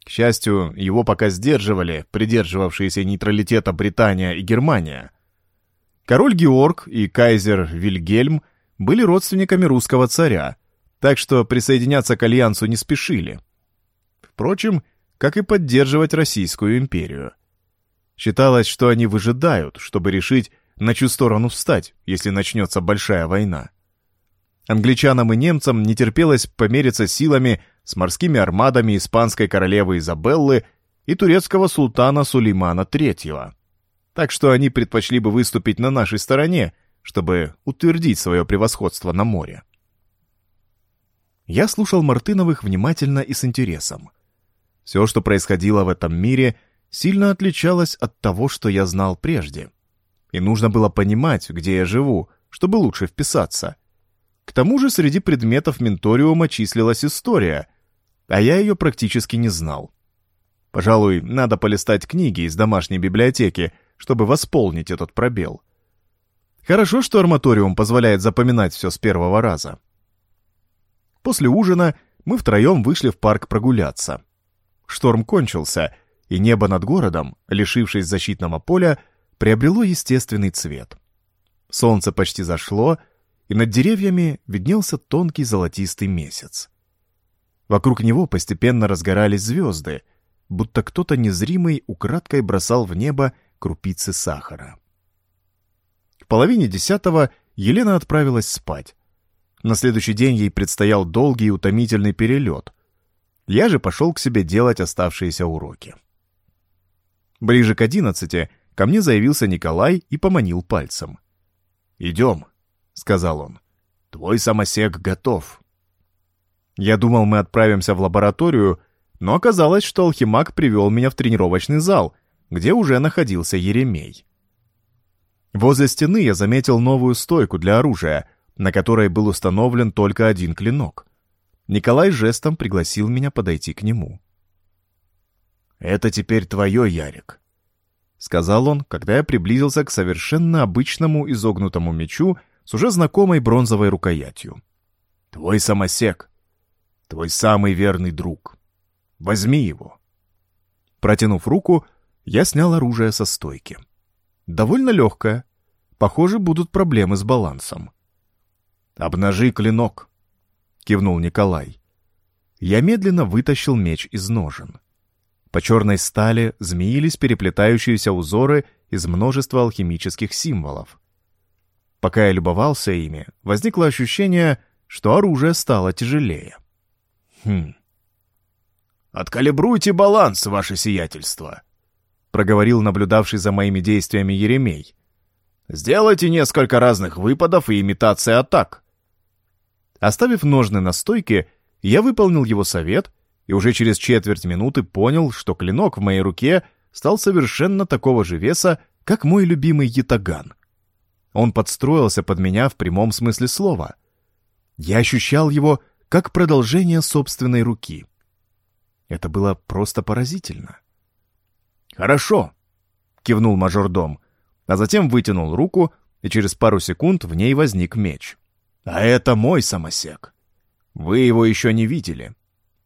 К счастью, его пока сдерживали придерживавшиеся нейтралитета Британия и Германия. Король Георг и кайзер Вильгельм были родственниками русского царя, так что присоединяться к альянсу не спешили. Впрочем, как и поддерживать Российскую империю. Считалось, что они выжидают, чтобы решить, на чью сторону встать, если начнется большая война. Англичанам и немцам не терпелось помериться силами с морскими армадами испанской королевы Изабеллы и турецкого султана Сулеймана III. Так что они предпочли бы выступить на нашей стороне, чтобы утвердить свое превосходство на море. Я слушал Мартыновых внимательно и с интересом. Все, что происходило в этом мире, сильно отличалось от того, что я знал прежде. И нужно было понимать, где я живу, чтобы лучше вписаться. К тому же среди предметов менториума числилась история, а я ее практически не знал. Пожалуй, надо полистать книги из домашней библиотеки, чтобы восполнить этот пробел. Хорошо, что арматориум позволяет запоминать все с первого раза. После ужина мы втроем вышли в парк прогуляться. Шторм кончился, и небо над городом, лишившись защитного поля, приобрело естественный цвет. Солнце почти зашло, и над деревьями виднелся тонкий золотистый месяц. Вокруг него постепенно разгорались звезды, будто кто-то незримый украдкой бросал в небо крупицы сахара. В половине десятого Елена отправилась спать. На следующий день ей предстоял долгий и утомительный перелет. Я же пошел к себе делать оставшиеся уроки. Ближе к одиннадцати ко мне заявился Николай и поманил пальцем. «Идем», — сказал он. «Твой самосек готов». Я думал, мы отправимся в лабораторию, но оказалось, что алхимак привел меня в тренировочный зал, где уже находился Еремей. Возле стены я заметил новую стойку для оружия, на которой был установлен только один клинок. Николай жестом пригласил меня подойти к нему. «Это теперь твое, Ярик», — сказал он, когда я приблизился к совершенно обычному изогнутому мечу с уже знакомой бронзовой рукоятью. «Твой самосек, твой самый верный друг. Возьми его». Протянув руку, я снял оружие со стойки. Довольно легкая. Похоже, будут проблемы с балансом. «Обнажи клинок», — кивнул Николай. Я медленно вытащил меч из ножен. По черной стали змеились переплетающиеся узоры из множества алхимических символов. Пока я любовался ими, возникло ощущение, что оружие стало тяжелее. Хм. «Откалибруйте баланс, ваше сиятельство», проговорил наблюдавший за моими действиями Еремей. «Сделайте несколько разных выпадов и имитации атак». Оставив ножны на стойке, я выполнил его совет и уже через четверть минуты понял, что клинок в моей руке стал совершенно такого же веса, как мой любимый ятаган. Он подстроился под меня в прямом смысле слова. Я ощущал его как продолжение собственной руки. Это было просто поразительно. «Хорошо», — кивнул мажордом, а затем вытянул руку, и через пару секунд в ней возник меч. «А это мой самосек. Вы его еще не видели.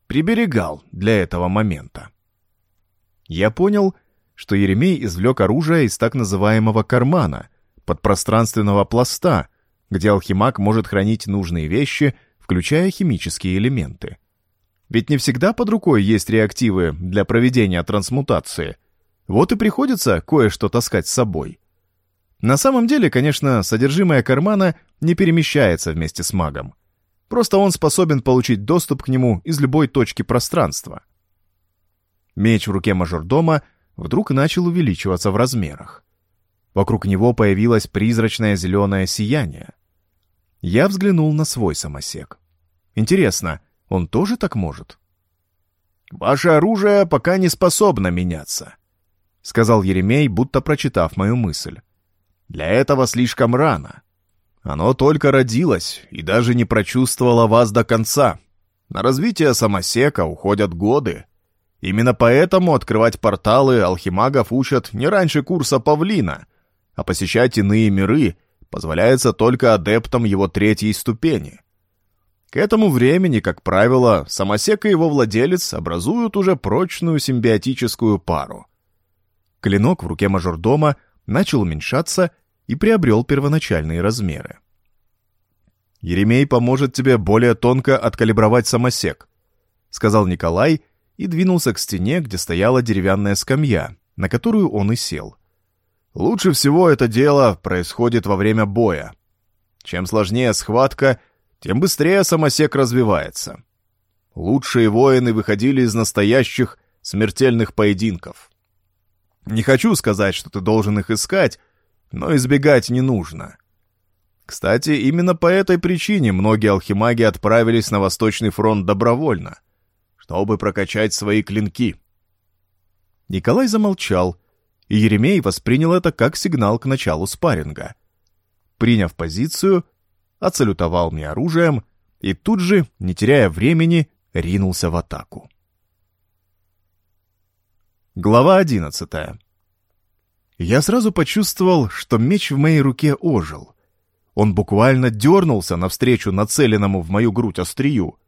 Приберегал для этого момента». Я понял, что Еремей извлек оружие из так называемого кармана, подпространственного пласта, где алхимак может хранить нужные вещи, включая химические элементы. Ведь не всегда под рукой есть реактивы для проведения трансмутации — вот и приходится кое-что таскать с собой. На самом деле, конечно, содержимое кармана не перемещается вместе с магом. Просто он способен получить доступ к нему из любой точки пространства. Меч в руке мажордома вдруг начал увеличиваться в размерах. Вокруг него появилось призрачное зеленое сияние. Я взглянул на свой самосек. Интересно, он тоже так может? «Ваше оружие пока не способно меняться», — сказал Еремей, будто прочитав мою мысль. «Для этого слишком рано. Оно только родилось и даже не прочувствовало вас до конца. На развитие самосека уходят годы. Именно поэтому открывать порталы алхимагов учат не раньше курса павлина, а посещать иные миры позволяется только адептам его третьей ступени». К этому времени, как правило, самосек и его владелец образуют уже прочную симбиотическую пару. Клинок в руке мажордома начал уменьшаться и приобрел первоначальные размеры. «Еремей поможет тебе более тонко откалибровать самосек», — сказал Николай и двинулся к стене, где стояла деревянная скамья, на которую он и сел. «Лучше всего это дело происходит во время боя. Чем сложнее схватка, тем быстрее самосек развивается. Лучшие воины выходили из настоящих смертельных поединков. Не хочу сказать, что ты должен их искать, но избегать не нужно. Кстати, именно по этой причине многие алхимаги отправились на Восточный фронт добровольно, чтобы прокачать свои клинки. Николай замолчал, и Еремей воспринял это как сигнал к началу спарринга. Приняв позицию, отсалютовал мне оружием и тут же, не теряя времени, ринулся в атаку. Глава одиннадцатая. Я сразу почувствовал, что меч в моей руке ожил. Он буквально дернулся навстречу нацеленному в мою грудь острию.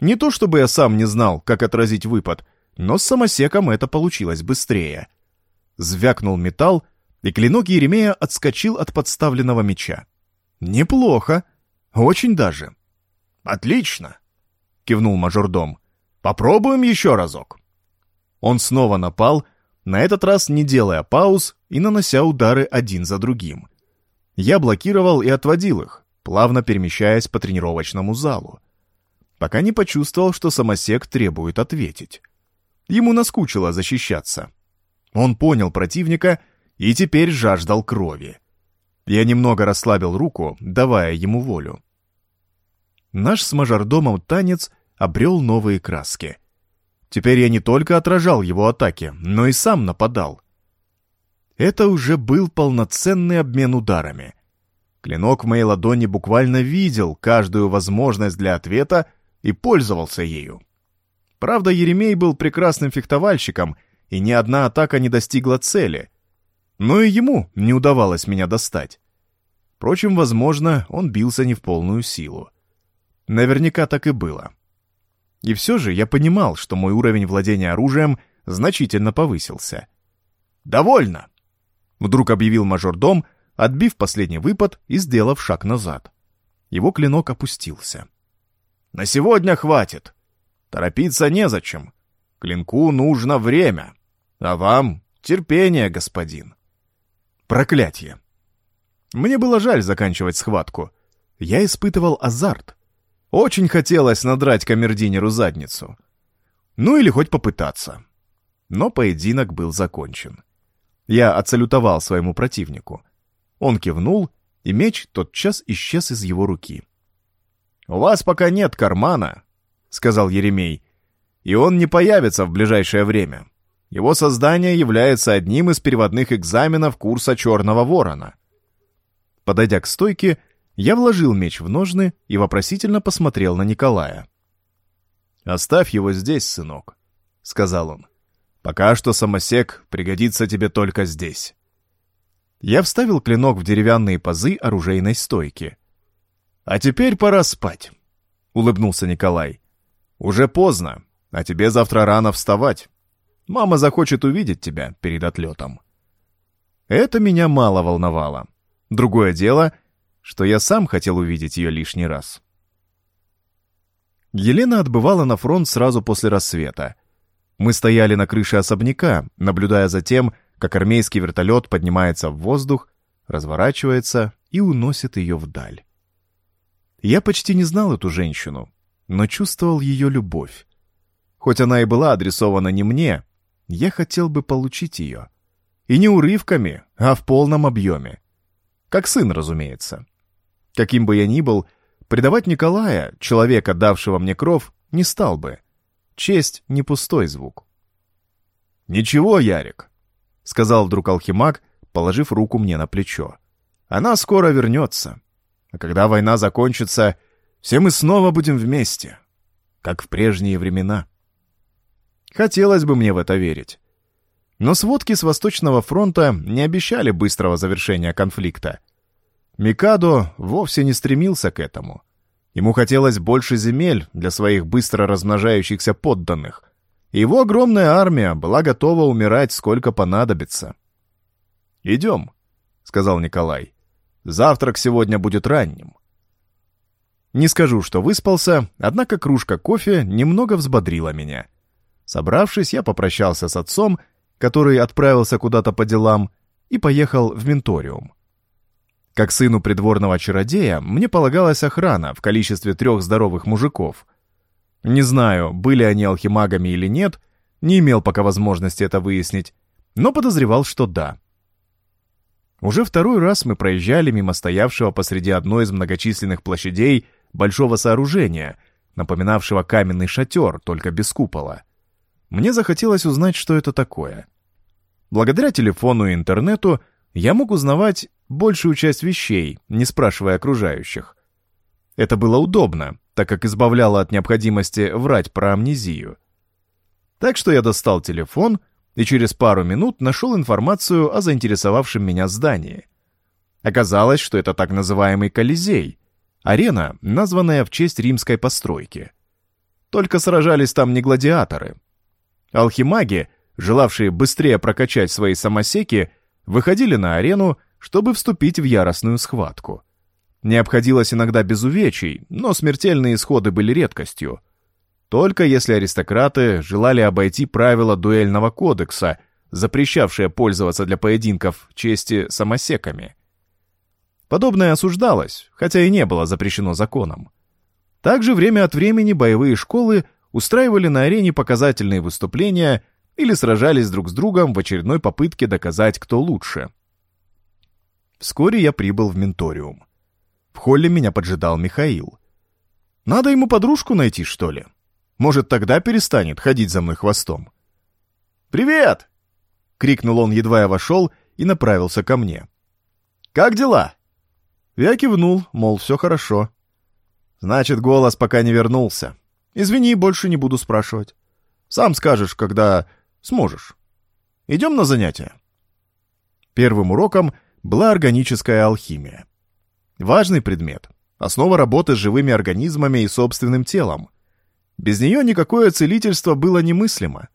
Не то чтобы я сам не знал, как отразить выпад, но с самосеком это получилось быстрее. Звякнул металл, и клинок Еремея отскочил от подставленного меча. Неплохо. Очень даже. Отлично, кивнул мажордом. Попробуем еще разок. Он снова напал, на этот раз не делая пауз и нанося удары один за другим. Я блокировал и отводил их, плавно перемещаясь по тренировочному залу. Пока не почувствовал, что самосек требует ответить. Ему наскучило защищаться. Он понял противника и теперь жаждал крови. Я немного расслабил руку, давая ему волю. Наш с мажордомом танец обрел новые краски. Теперь я не только отражал его атаки, но и сам нападал. Это уже был полноценный обмен ударами. Клинок в моей ладони буквально видел каждую возможность для ответа и пользовался ею. Правда, Еремей был прекрасным фехтовальщиком, и ни одна атака не достигла цели. Но и ему не удавалось меня достать. Впрочем, возможно, он бился не в полную силу. Наверняка так и было. И все же я понимал, что мой уровень владения оружием значительно повысился. «Довольно!» — вдруг объявил мажордом, отбив последний выпад и сделав шаг назад. Его клинок опустился. «На сегодня хватит. Торопиться незачем. Клинку нужно время, а вам терпение, господин». Проклятье! Мне было жаль заканчивать схватку. Я испытывал азарт. Очень хотелось надрать камердинеру задницу. Ну или хоть попытаться. Но поединок был закончен. Я отсалютовал своему противнику. Он кивнул, и меч тотчас исчез из его руки. «У вас пока нет кармана», — сказал Еремей, «и он не появится в ближайшее время. Его создание является одним из переводных экзаменов курса «Черного ворона». Подойдя к стойке, я вложил меч в ножны и вопросительно посмотрел на Николая. «Оставь его здесь, сынок», — сказал он. «Пока что самосек пригодится тебе только здесь». Я вставил клинок в деревянные пазы оружейной стойки. «А теперь пора спать», — улыбнулся Николай. «Уже поздно, а тебе завтра рано вставать. Мама захочет увидеть тебя перед отлетом». Это меня мало волновало. Другое дело, что я сам хотел увидеть ее лишний раз. Елена отбывала на фронт сразу после рассвета. Мы стояли на крыше особняка, наблюдая за тем, как армейский вертолет поднимается в воздух, разворачивается и уносит ее вдаль. Я почти не знал эту женщину, но чувствовал ее любовь. Хоть она и была адресована не мне, я хотел бы получить ее. И не урывками, а в полном объеме. Как сын, разумеется. Каким бы я ни был, предавать Николая, человека, давшего мне кров, не стал бы. Честь — не пустой звук. «Ничего, Ярик», — сказал вдруг алхимаг, положив руку мне на плечо. «Она скоро вернется. А когда война закончится, все мы снова будем вместе, как в прежние времена». Хотелось бы мне в это верить. Но сводки с Восточного фронта не обещали быстрого завершения конфликта. Микадо вовсе не стремился к этому. Ему хотелось больше земель для своих быстро размножающихся подданных. Его огромная армия была готова умирать сколько понадобится. «Идем», — сказал Николай. «Завтрак сегодня будет ранним». Не скажу, что выспался, однако кружка кофе немного взбодрила меня. Собравшись, я попрощался с отцом который отправился куда-то по делам и поехал в Менториум. Как сыну придворного чародея, мне полагалась охрана в количестве трех здоровых мужиков. Не знаю, были они алхимагами или нет, не имел пока возможности это выяснить, но подозревал, что да. Уже второй раз мы проезжали мимо стоявшего посреди одной из многочисленных площадей большого сооружения, напоминавшего каменный шатер, только без купола. Мне захотелось узнать, что это такое. Благодаря телефону и интернету я мог узнавать большую часть вещей, не спрашивая окружающих. Это было удобно, так как избавляло от необходимости врать про амнезию. Так что я достал телефон и через пару минут нашел информацию о заинтересовавшем меня здании. Оказалось, что это так называемый Колизей, арена, названная в честь римской постройки. Только сражались там не гладиаторы. Алхимаги, желавшие быстрее прокачать свои самосеки, выходили на арену чтобы вступить в яростную схватку. Не обходилось иногда без увечий, но смертельные исходы были редкостью. Только если аристократы желали обойти правила дуэльного кодекса, запрещавшее пользоваться для поединков чести самосеками. Подобное осуждалось, хотя и не было запрещено законом. Также время от времени боевые школы устраивали на арене показательные выступления или сражались друг с другом в очередной попытке доказать, кто лучше – Вскоре я прибыл в менториум. В холле меня поджидал Михаил. Надо ему подружку найти, что ли? Может, тогда перестанет ходить за мной хвостом. «Привет!» — крикнул он, едва я вошел, и направился ко мне. «Как дела?» Я кивнул, мол, все хорошо. «Значит, голос пока не вернулся. Извини, больше не буду спрашивать. Сам скажешь, когда сможешь. Идем на занятия?» Первым уроком была органическая алхимия. Важный предмет, основа работы с живыми организмами и собственным телом. Без нее никакое целительство было немыслимо.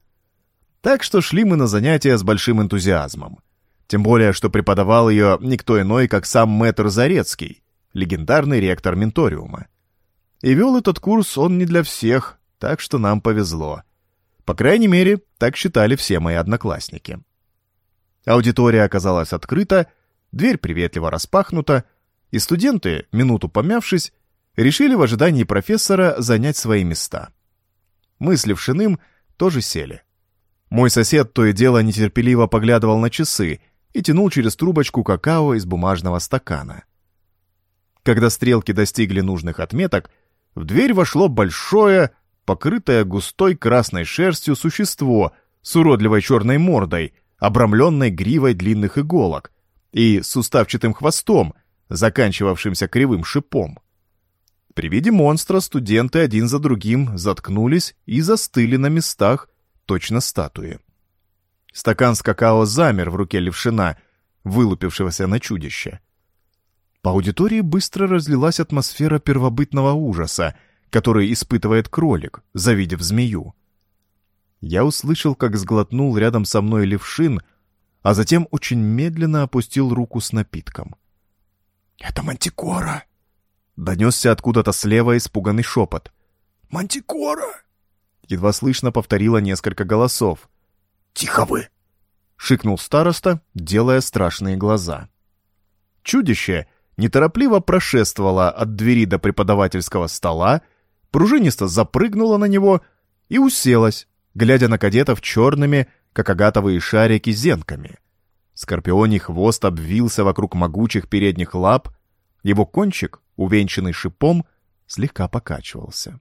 Так что шли мы на занятия с большим энтузиазмом. Тем более, что преподавал ее никто иной, как сам мэтр Зарецкий, легендарный ректор Менториума. И вел этот курс он не для всех, так что нам повезло. По крайней мере, так считали все мои одноклассники. Аудитория оказалась открыта, Дверь приветливо распахнута, и студенты, минуту помявшись, решили в ожидании профессора занять свои места. Мы с Левшиным тоже сели. Мой сосед то и дело нетерпеливо поглядывал на часы и тянул через трубочку какао из бумажного стакана. Когда стрелки достигли нужных отметок, в дверь вошло большое, покрытое густой красной шерстью существо с уродливой черной мордой, обрамленной гривой длинных иголок, и суставчатым хвостом, заканчивавшимся кривым шипом. При виде монстра студенты один за другим заткнулись и застыли на местах, точно статуи. Стакан с какао замер в руке левшина, вылупившегося на чудище. По аудитории быстро разлилась атмосфера первобытного ужаса, который испытывает кролик, завидев змею. Я услышал, как сглотнул рядом со мной левшин — а затем очень медленно опустил руку с напитком. «Это мантикора!» Донесся откуда-то слева испуганный шепот. «Мантикора!» Едва слышно повторило несколько голосов. «Тихо вы!» — шикнул староста, делая страшные глаза. Чудище неторопливо прошествовало от двери до преподавательского стола, пружинисто запрыгнуло на него и уселось, глядя на кадетов черными, как агатовые шарики зенками. Скорпионий хвост обвился вокруг могучих передних лап, его кончик, увенчанный шипом, слегка покачивался.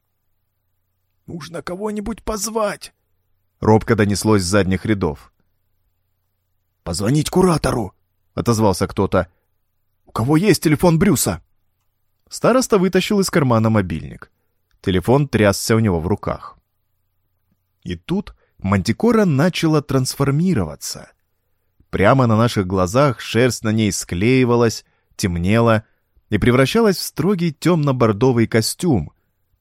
«Нужно кого-нибудь позвать!» — робко донеслось с задних рядов. «Позвонить куратору!» — отозвался кто-то. «У кого есть телефон Брюса?» Староста вытащил из кармана мобильник. Телефон трясся у него в руках. И тут Мантикора начала трансформироваться. Прямо на наших глазах шерсть на ней склеивалась, темнела и превращалась в строгий темно-бордовый костюм.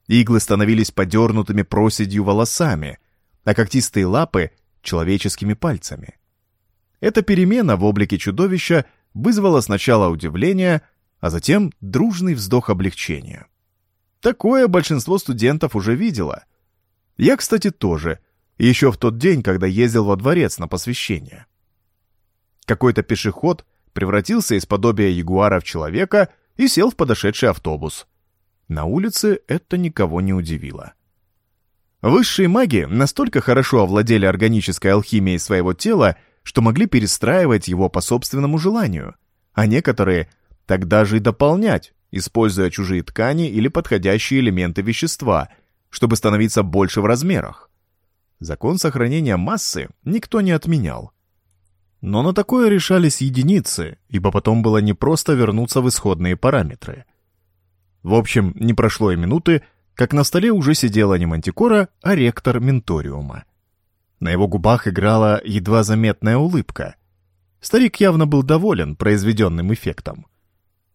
Иглы становились подернутыми проседью волосами, а когтистые лапы — человеческими пальцами. Эта перемена в облике чудовища вызвала сначала удивление, а затем дружный вздох облегчения. Такое большинство студентов уже видело. Я, кстати, тоже — еще в тот день, когда ездил во дворец на посвящение. Какой-то пешеход превратился из подобия ягуара в человека и сел в подошедший автобус. На улице это никого не удивило. Высшие маги настолько хорошо овладели органической алхимией своего тела, что могли перестраивать его по собственному желанию, а некоторые так даже и дополнять, используя чужие ткани или подходящие элементы вещества, чтобы становиться больше в размерах. Закон сохранения массы никто не отменял. Но на такое решались единицы, ибо потом было непросто вернуться в исходные параметры. В общем, не прошло и минуты, как на столе уже сидела не мантикора, а ректор Менториума. На его губах играла едва заметная улыбка. Старик явно был доволен произведенным эффектом.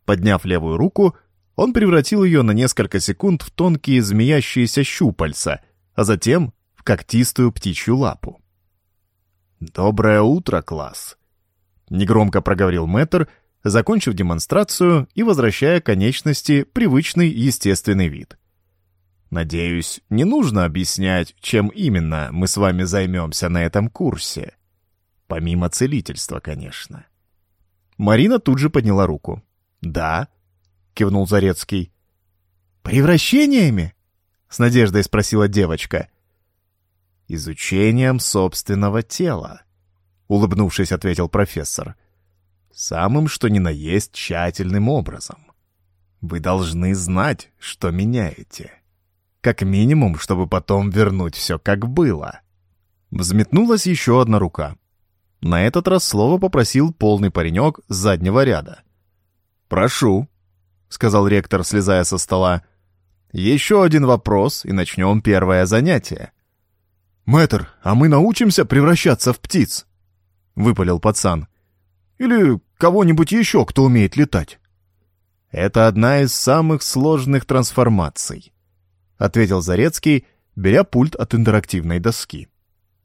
Подняв левую руку, он превратил ее на несколько секунд в тонкие змеящиеся щупальца, а затем в когтистую птичью лапу. «Доброе утро, класс!» — негромко проговорил мэтр, закончив демонстрацию и возвращая конечности привычный естественный вид. Надеюсь, не нужно объяснять, чем именно мы с вами займемся на этом курсе. Помимо целительства, конечно. Марина тут же подняла руку. «Да», — кивнул Зарецкий. «Превращениями?» — с надеждой спросила девочка. «Изучением собственного тела», — улыбнувшись, ответил профессор. «Самым, что ни на есть, тщательным образом. Вы должны знать, что меняете». Как минимум, чтобы потом вернуть все как было. Взметнулась еще одна рука. На этот раз слово попросил полный паренек с заднего ряда. «Прошу», — сказал ректор, слезая со стола. «Еще один вопрос, и начнем первое занятие». «Мэтр, а мы научимся превращаться в птиц?» — выпалил пацан. «Или кого-нибудь еще, кто умеет летать?» «Это одна из самых сложных трансформаций», ответил Зарецкий, беря пульт от интерактивной доски.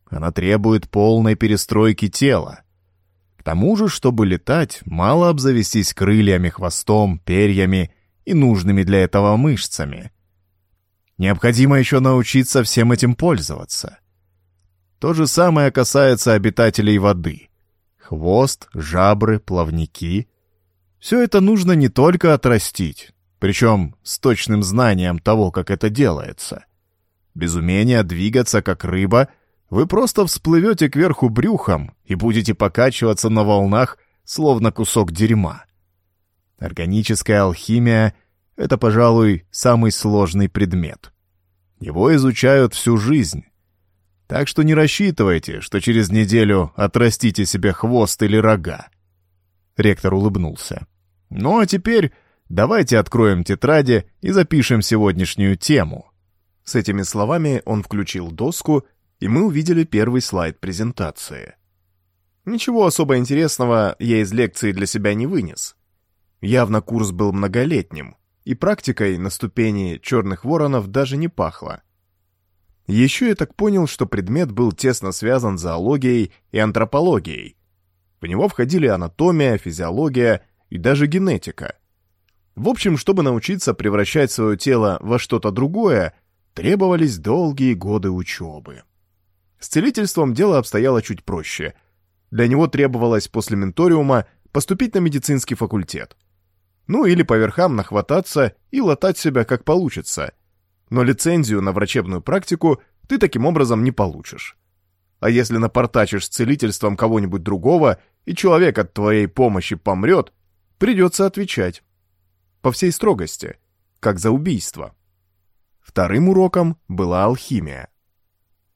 Она требует полной перестройки тела. К тому же, чтобы летать, мало обзавестись крыльями, хвостом, перьями и нужными для этого мышцами. Необходимо еще научиться всем этим пользоваться. То же самое касается обитателей воды. Хвост, жабры, плавники. Все это нужно не только отрастить, причем с точным знанием того, как это делается. Без умения двигаться, как рыба, вы просто всплывете кверху брюхом и будете покачиваться на волнах, словно кусок дерьма. Органическая алхимия — это, пожалуй, самый сложный предмет. Его изучают всю жизнь. Так что не рассчитывайте, что через неделю отрастите себе хвост или рога. Ректор улыбнулся. Ну а теперь Давайте откроем тетради и запишем сегодняшнюю тему. С этими словами он включил доску, и мы увидели первый слайд презентации. Ничего особо интересного я из лекции для себя не вынес. Явно курс был многолетним, и практикой на ступени черных воронов даже не пахло. Еще я так понял, что предмет был тесно связан с зоологией и антропологией. В него входили анатомия, физиология и даже генетика — в общем, чтобы научиться превращать свое тело во что-то другое, требовались долгие годы учебы. С целительством дело обстояло чуть проще. Для него требовалось после менториума поступить на медицинский факультет. Ну или по верхам нахвататься и латать себя как получится. Но лицензию на врачебную практику ты таким образом не получишь. А если напортачишь с целительством кого-нибудь другого, и человек от твоей помощи помрет, придется отвечать по всей строгости, как за убийство. Вторым уроком была алхимия.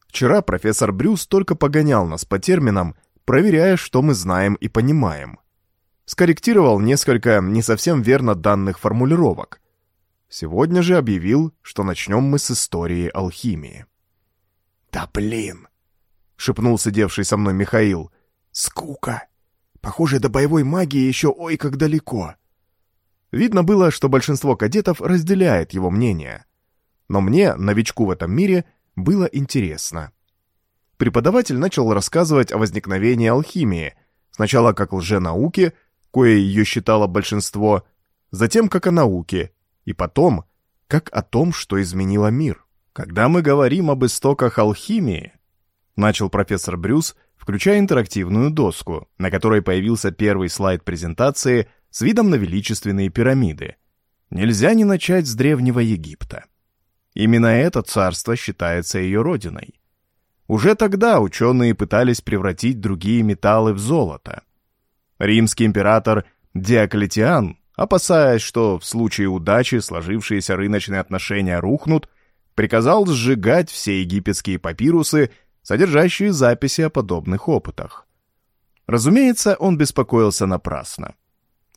Вчера профессор Брюс только погонял нас по терминам, проверяя, что мы знаем и понимаем. Скорректировал несколько не совсем верно данных формулировок. Сегодня же объявил, что начнем мы с истории алхимии. «Да блин!» — шепнул сидевший со мной Михаил. «Скука! Похоже, до боевой магии еще ой как далеко. Видно было, что большинство кадетов разделяет его мнение. Но мне, новичку в этом мире, было интересно. Преподаватель начал рассказывать о возникновении алхимии, сначала как лженауке, кое ее считало большинство, затем как о науке, и потом как о том, что изменило мир. Когда мы говорим об истоках алхимии, начал профессор Брюс, включая интерактивную доску, на которой появился первый слайд презентации с видом на величественные пирамиды. Нельзя не начать с Древнего Египта. Именно это царство считается ее родиной. Уже тогда ученые пытались превратить другие металлы в золото. Римский император Диоклетиан, опасаясь, что в случае удачи сложившиеся рыночные отношения рухнут, приказал сжигать все египетские папирусы, содержащие записи о подобных опытах. Разумеется, он беспокоился напрасно.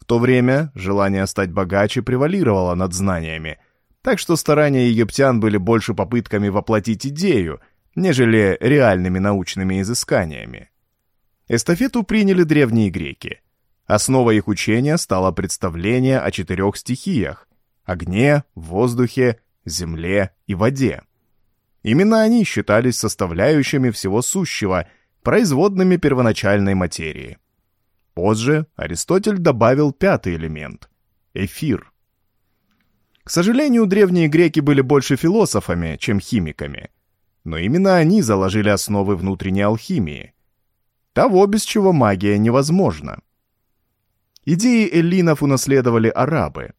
В то время желание стать богаче превалировало над знаниями, так что старания египтян были больше попытками воплотить идею, нежели реальными научными изысканиями. Эстафету приняли древние греки. Основой их учения стало представление о четырех стихиях — огне, воздухе, земле и воде. Именно они считались составляющими всего сущего, производными первоначальной материи. Позже Аристотель добавил пятый элемент — эфир. К сожалению, древние греки были больше философами, чем химиками. Но именно они заложили основы внутренней алхимии. Того, без чего магия невозможна. Идеи эллинов унаследовали арабы.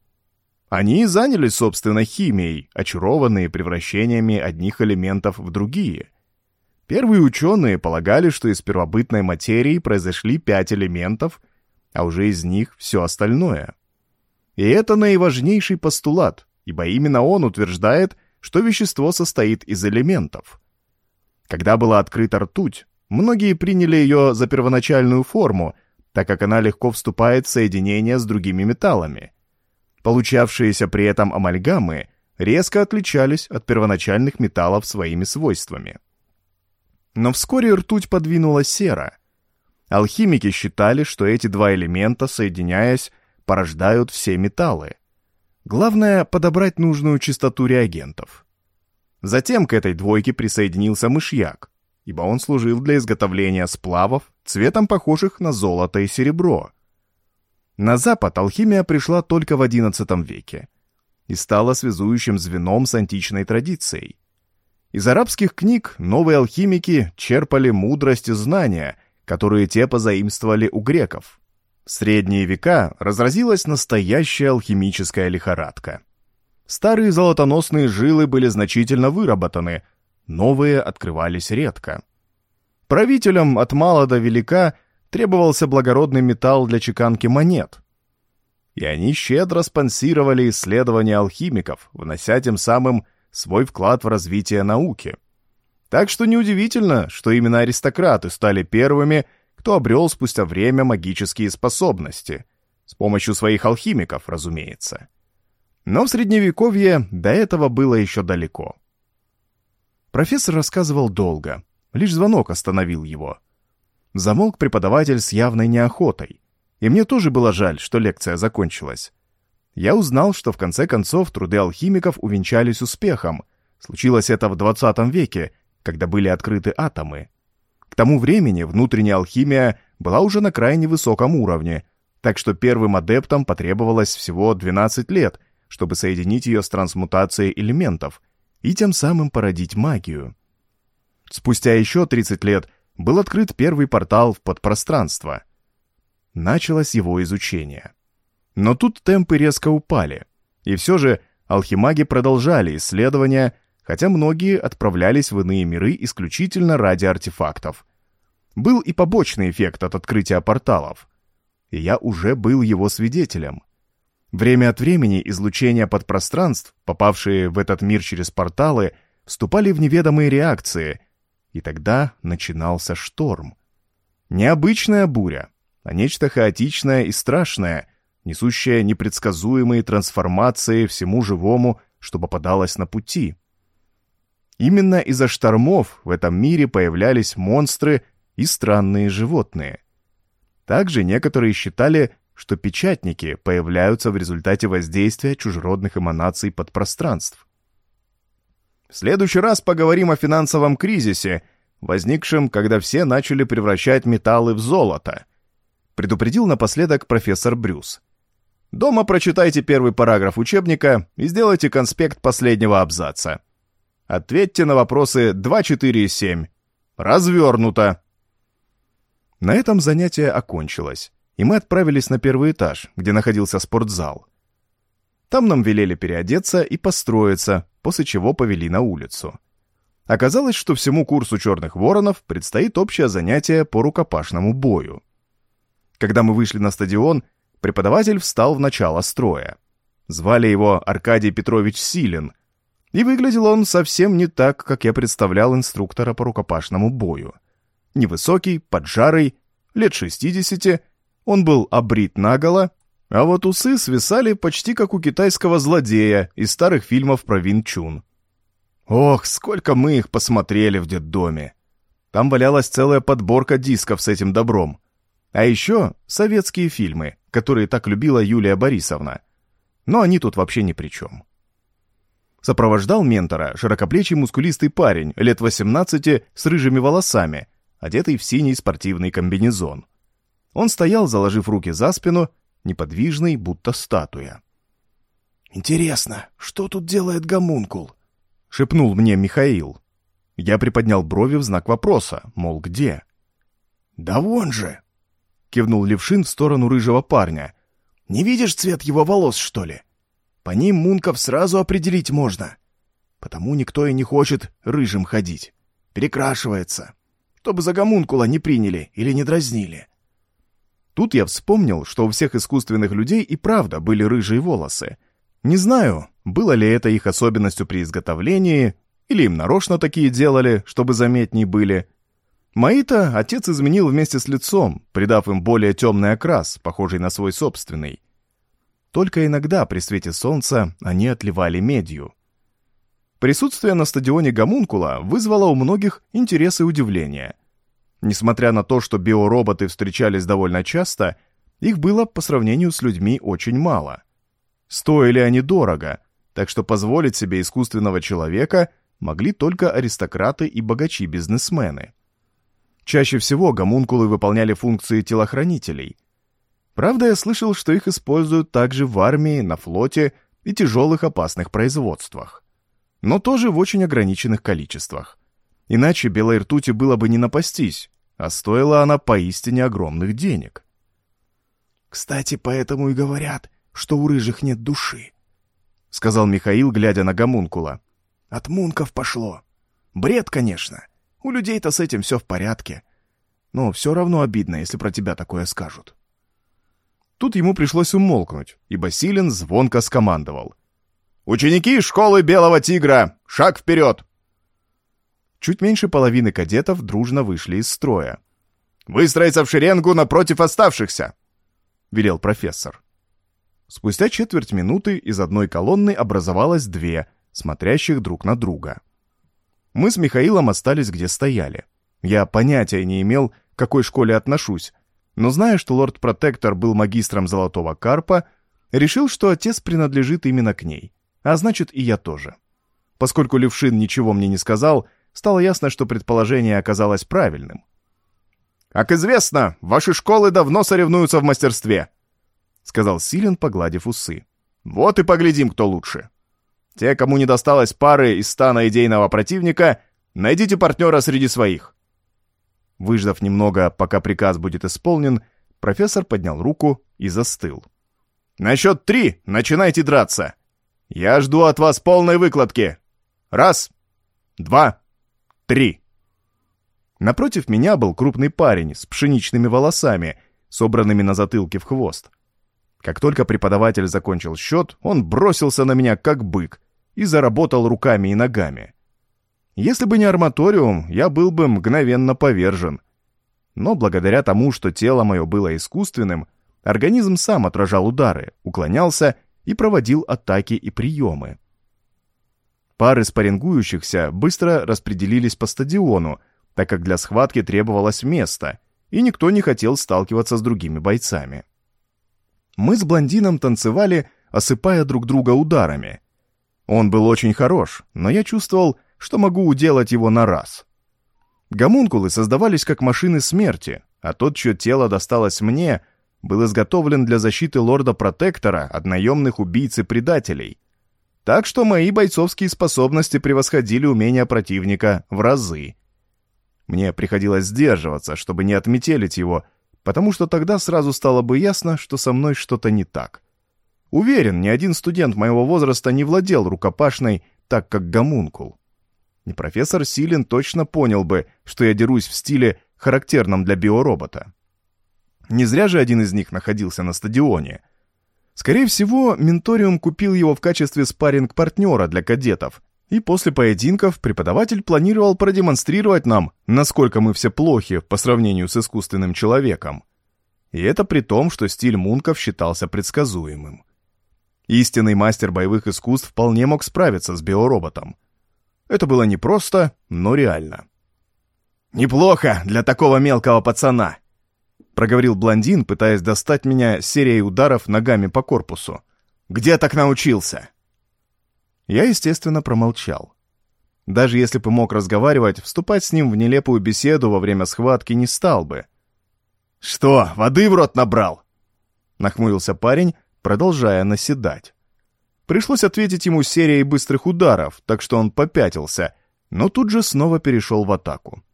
Они занялись, собственно, химией, очарованные превращениями одних элементов в другие. Первые ученые полагали, что из первобытной материи произошли пять элементов, а уже из них все остальное. И это наиважнейший постулат, ибо именно он утверждает, что вещество состоит из элементов. Когда была открыта ртуть, многие приняли ее за первоначальную форму, так как она легко вступает в соединение с другими металлами. Получавшиеся при этом амальгамы резко отличались от первоначальных металлов своими свойствами. Но вскоре ртуть подвинула сера. Алхимики считали, что эти два элемента, соединяясь, порождают все металлы. Главное — подобрать нужную частоту реагентов. Затем к этой двойке присоединился мышьяк, ибо он служил для изготовления сплавов, цветом похожих на золото и серебро. На Запад алхимия пришла только в XI веке и стала связующим звеном с античной традицией. Из арабских книг новые алхимики черпали мудрость и знания, которые те позаимствовали у греков. В средние века разразилась настоящая алхимическая лихорадка. Старые золотоносные жилы были значительно выработаны, новые открывались редко. Правителям от мала до велика требовался благородный металл для чеканки монет. И они щедро спонсировали исследования алхимиков, внося тем самым свой вклад в развитие науки. Так что неудивительно, что именно аристократы стали первыми, кто обрел спустя время магические способности. С помощью своих алхимиков, разумеется. Но в Средневековье до этого было еще далеко. Профессор рассказывал долго, лишь звонок остановил его. Замолк преподаватель с явной неохотой, и мне тоже было жаль, что лекция закончилась я узнал, что в конце концов труды алхимиков увенчались успехом. Случилось это в 20 веке, когда были открыты атомы. К тому времени внутренняя алхимия была уже на крайне высоком уровне, так что первым адептам потребовалось всего 12 лет, чтобы соединить ее с трансмутацией элементов и тем самым породить магию. Спустя еще 30 лет был открыт первый портал в подпространство. Началось его изучение. Но тут темпы резко упали. И все же алхимаги продолжали исследования, хотя многие отправлялись в иные миры исключительно ради артефактов. Был и побочный эффект от открытия порталов. И я уже был его свидетелем. Время от времени излучения подпространств, попавшие в этот мир через порталы, вступали в неведомые реакции, и тогда начинался шторм. Необычная буря, а нечто хаотичное и страшное — несущая непредсказуемые трансформации всему живому, что попадалось на пути. Именно из-за штормов в этом мире появлялись монстры и странные животные. Также некоторые считали, что печатники появляются в результате воздействия чужеродных эманаций подпространств. В следующий раз поговорим о финансовом кризисе, возникшем, когда все начали превращать металлы в золото, предупредил напоследок профессор Брюс. Дома прочитайте первый параграф учебника и сделайте конспект последнего абзаца. Ответьте на вопросы 2, 4 и 7. Развернуто. На этом занятие окончилось, и мы отправились на первый этаж, где находился спортзал. Там нам велели переодеться и построиться, после чего повели на улицу. Оказалось, что всему курсу «Черных воронов» предстоит общее занятие по рукопашному бою. Когда мы вышли на стадион, преподаватель встал в начало строя. Звали его Аркадий Петрович Силин, и выглядел он совсем не так, как я представлял инструктора по рукопашному бою. Невысокий, поджарый, лет 60, он был обрит наголо, а вот усы свисали почти как у китайского злодея из старых фильмов про Вин Чун. Ох, сколько мы их посмотрели в детдоме. Там валялась целая подборка дисков с этим добром. А еще советские фильмы, которые так любила Юлия Борисовна. Но они тут вообще ни при чем. Сопровождал ментора широкоплечий мускулистый парень, лет 18, с рыжими волосами, одетый в синий спортивный комбинезон. Он стоял, заложив руки за спину, неподвижный, будто статуя. «Интересно, что тут делает гомункул?» — шепнул мне Михаил. Я приподнял брови в знак вопроса, мол, где? «Да вон же!» — кивнул Левшин в сторону рыжего парня. «Не видишь цвет его волос, что ли? По ним мунков сразу определить можно. Потому никто и не хочет рыжим ходить. Перекрашивается. Чтобы за гомункула не приняли или не дразнили». Тут я вспомнил, что у всех искусственных людей и правда были рыжие волосы. Не знаю, было ли это их особенностью при изготовлении, или им нарочно такие делали, чтобы заметней были. Мои-то отец изменил вместе с лицом, придав им более темный окрас, похожий на свой собственный. Только иногда при свете солнца они отливали медью. Присутствие на стадионе Гомункула вызвало у многих интерес и удивление. Несмотря на то, что биороботы встречались довольно часто, их было по сравнению с людьми очень мало. Стоили они дорого, так что позволить себе искусственного человека могли только аристократы и богачи-бизнесмены. Чаще всего гомункулы выполняли функции телохранителей. Правда, я слышал, что их используют также в армии, на флоте и тяжелых опасных производствах. Но тоже в очень ограниченных количествах. Иначе белой ртути было бы не напастись, а стоила она поистине огромных денег. «Кстати, поэтому и говорят, что у рыжих нет души», — сказал Михаил, глядя на гомункула. «От мунков пошло. Бред, конечно. У людей-то с этим все в порядке. Но все равно обидно, если про тебя такое скажут». Тут ему пришлось умолкнуть, ибо Силен звонко скомандовал. «Ученики школы Белого Тигра! Шаг вперед!» Чуть меньше половины кадетов дружно вышли из строя. «Выстроиться в шеренгу напротив оставшихся!» — велел профессор. Спустя четверть минуты из одной колонны образовалось две, смотрящих друг на друга. Мы с Михаилом остались где стояли. Я понятия не имел, к какой школе отношусь, но зная, что лорд-протектор был магистром Золотого Карпа, решил, что отец принадлежит именно к ней, а значит и я тоже. Поскольку Левшин ничего мне не сказал, стало ясно, что предположение оказалось правильным. «Как известно, ваши школы давно соревнуются в мастерстве», — сказал Силен, погладив усы. «Вот и поглядим, кто лучше. Те, кому не досталось пары из стана идейного противника, найдите партнера среди своих». Выждав немного, пока приказ будет исполнен, профессор поднял руку и застыл. «На счет три начинайте драться. Я жду от вас полной выкладки. Раз, два, три». Напротив меня был крупный парень с пшеничными волосами, собранными на затылке в хвост. Как только преподаватель закончил счет, он бросился на меня как бык и заработал руками и ногами. Если бы не арматориум, я был бы мгновенно повержен. Но благодаря тому, что тело мое было искусственным, организм сам отражал удары, уклонялся и проводил атаки и приемы. Пары спаррингующихся быстро распределились по стадиону, так как для схватки требовалось место, и никто не хотел сталкиваться с другими бойцами. Мы с блондином танцевали, осыпая друг друга ударами. Он был очень хорош, но я чувствовал, что могу уделать его на раз. Гомункулы создавались как машины смерти, а тот, чье тело досталось мне, был изготовлен для защиты лорда-протектора от наемных убийц и предателей. Так что мои бойцовские способности превосходили умения противника в разы. Мне приходилось сдерживаться, чтобы не отметелить его, потому что тогда сразу стало бы ясно, что со мной что-то не так. Уверен, ни один студент моего возраста не владел рукопашной так, как гомункул. И профессор Силин точно понял бы, что я дерусь в стиле, характерном для биоробота. Не зря же один из них находился на стадионе. Скорее всего, Менториум купил его в качестве спарринг-партнера для кадетов, и после поединков преподаватель планировал продемонстрировать нам, насколько мы все плохи по сравнению с искусственным человеком. И это при том, что стиль мунков считался предсказуемым. Истинный мастер боевых искусств вполне мог справиться с биороботом. Это было непросто, но реально. «Неплохо для такого мелкого пацана», — проговорил блондин, пытаясь достать меня серией ударов ногами по корпусу. «Где так научился?» Я, естественно, промолчал. Даже если бы мог разговаривать, вступать с ним в нелепую беседу во время схватки не стал бы. «Что, воды в рот набрал?» Нахмурился парень, продолжая наседать. Пришлось ответить ему серией быстрых ударов, так что он попятился, но тут же снова перешел в атаку.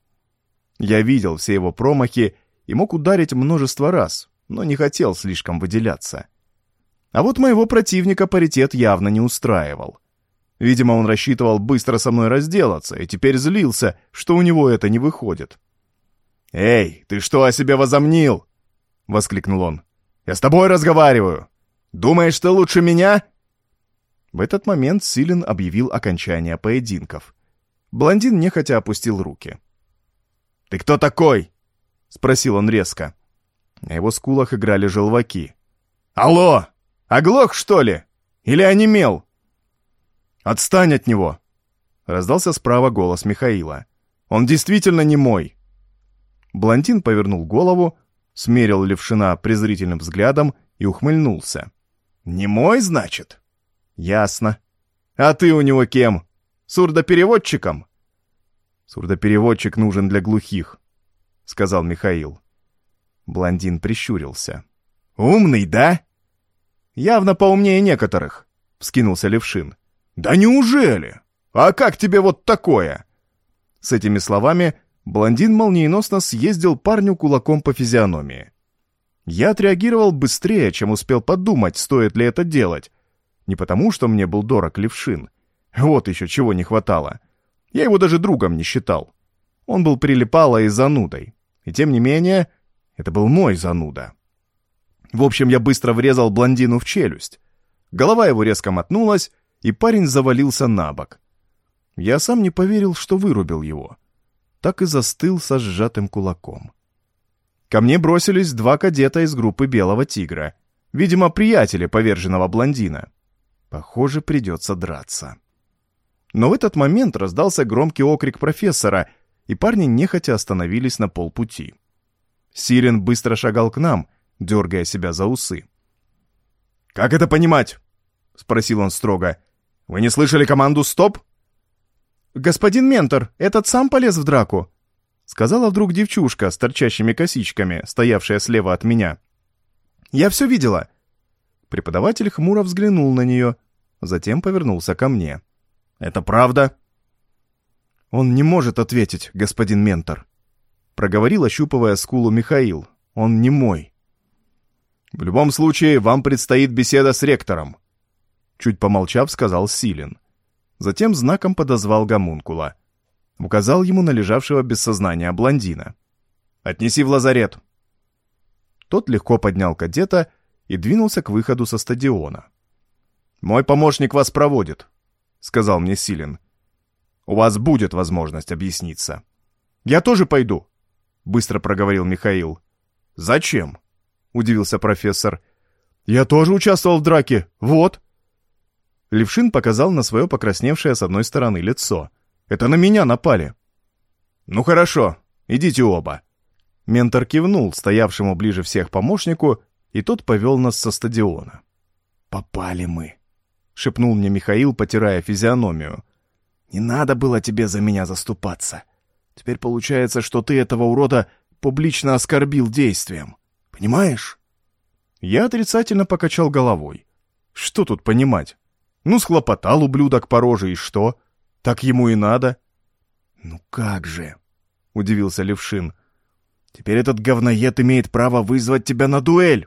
Я видел все его промахи и мог ударить множество раз, но не хотел слишком выделяться. А вот моего противника паритет явно не устраивал. Видимо, он рассчитывал быстро со мной разделаться и теперь злился, что у него это не выходит. «Эй, ты что о себе возомнил?» — воскликнул он. «Я с тобой разговариваю. Думаешь, ты лучше меня?» В этот момент Силин объявил окончание поединков. Блондин нехотя опустил руки. «Ты кто такой?» — спросил он резко. На его скулах играли желваки. «Алло! Оглох, что ли? Или онемел?» «Отстань от него!» — раздался справа голос Михаила. «Он действительно не мой!» Блондин повернул голову, смерил левшина презрительным взглядом и ухмыльнулся. «Не мой, значит?» «Ясно. А ты у него кем? Сурдопереводчиком?» «Сурдопереводчик нужен для глухих», — сказал Михаил. Блондин прищурился. «Умный, да?» «Явно поумнее некоторых», — вскинулся Левшин. «Да неужели? А как тебе вот такое?» С этими словами блондин молниеносно съездил парню кулаком по физиономии. Я отреагировал быстрее, чем успел подумать, стоит ли это делать. Не потому, что мне был дорог левшин. Вот еще чего не хватало. Я его даже другом не считал. Он был прилипало и занудой. И тем не менее, это был мой зануда. В общем, я быстро врезал блондину в челюсть. Голова его резко мотнулась, и парень завалился на бок. Я сам не поверил, что вырубил его. Так и застыл со сжатым кулаком. Ко мне бросились два кадета из группы «Белого тигра». Видимо, приятели поверженного блондина. Похоже, придется драться. Но в этот момент раздался громкий окрик профессора, и парни нехотя остановились на полпути. Сирен быстро шагал к нам, дергая себя за усы. «Как это понимать?» — спросил он строго. Вы не слышали команду «Стоп»?» «Господин ментор, этот сам полез в драку», — сказала вдруг девчушка с торчащими косичками, стоявшая слева от меня. «Я все видела». Преподаватель хмуро взглянул на нее, затем повернулся ко мне. «Это правда?» «Он не может ответить, господин ментор», — проговорил, ощупывая скулу Михаил. «Он не мой». «В любом случае, вам предстоит беседа с ректором», Чуть помолчав, сказал Силин. Затем знаком подозвал гомункула. Указал ему на лежавшего без сознания блондина. «Отнеси в лазарет!» Тот легко поднял кадета и двинулся к выходу со стадиона. «Мой помощник вас проводит», — сказал мне Силин. «У вас будет возможность объясниться». «Я тоже пойду», — быстро проговорил Михаил. «Зачем?» — удивился профессор. «Я тоже участвовал в драке. Вот». Левшин показал на свое покрасневшее с одной стороны лицо. «Это на меня напали!» «Ну хорошо, идите оба!» Ментор кивнул стоявшему ближе всех помощнику, и тот повел нас со стадиона. «Попали мы!» — шепнул мне Михаил, потирая физиономию. «Не надо было тебе за меня заступаться. Теперь получается, что ты этого урода публично оскорбил действием. Понимаешь?» Я отрицательно покачал головой. «Что тут понимать? Ну, схлопотал ублюдок по роже, и что? Так ему и надо. Ну как же? удивился Левшин. «Теперь этот говноед имеет право вызвать тебя на дуэль!»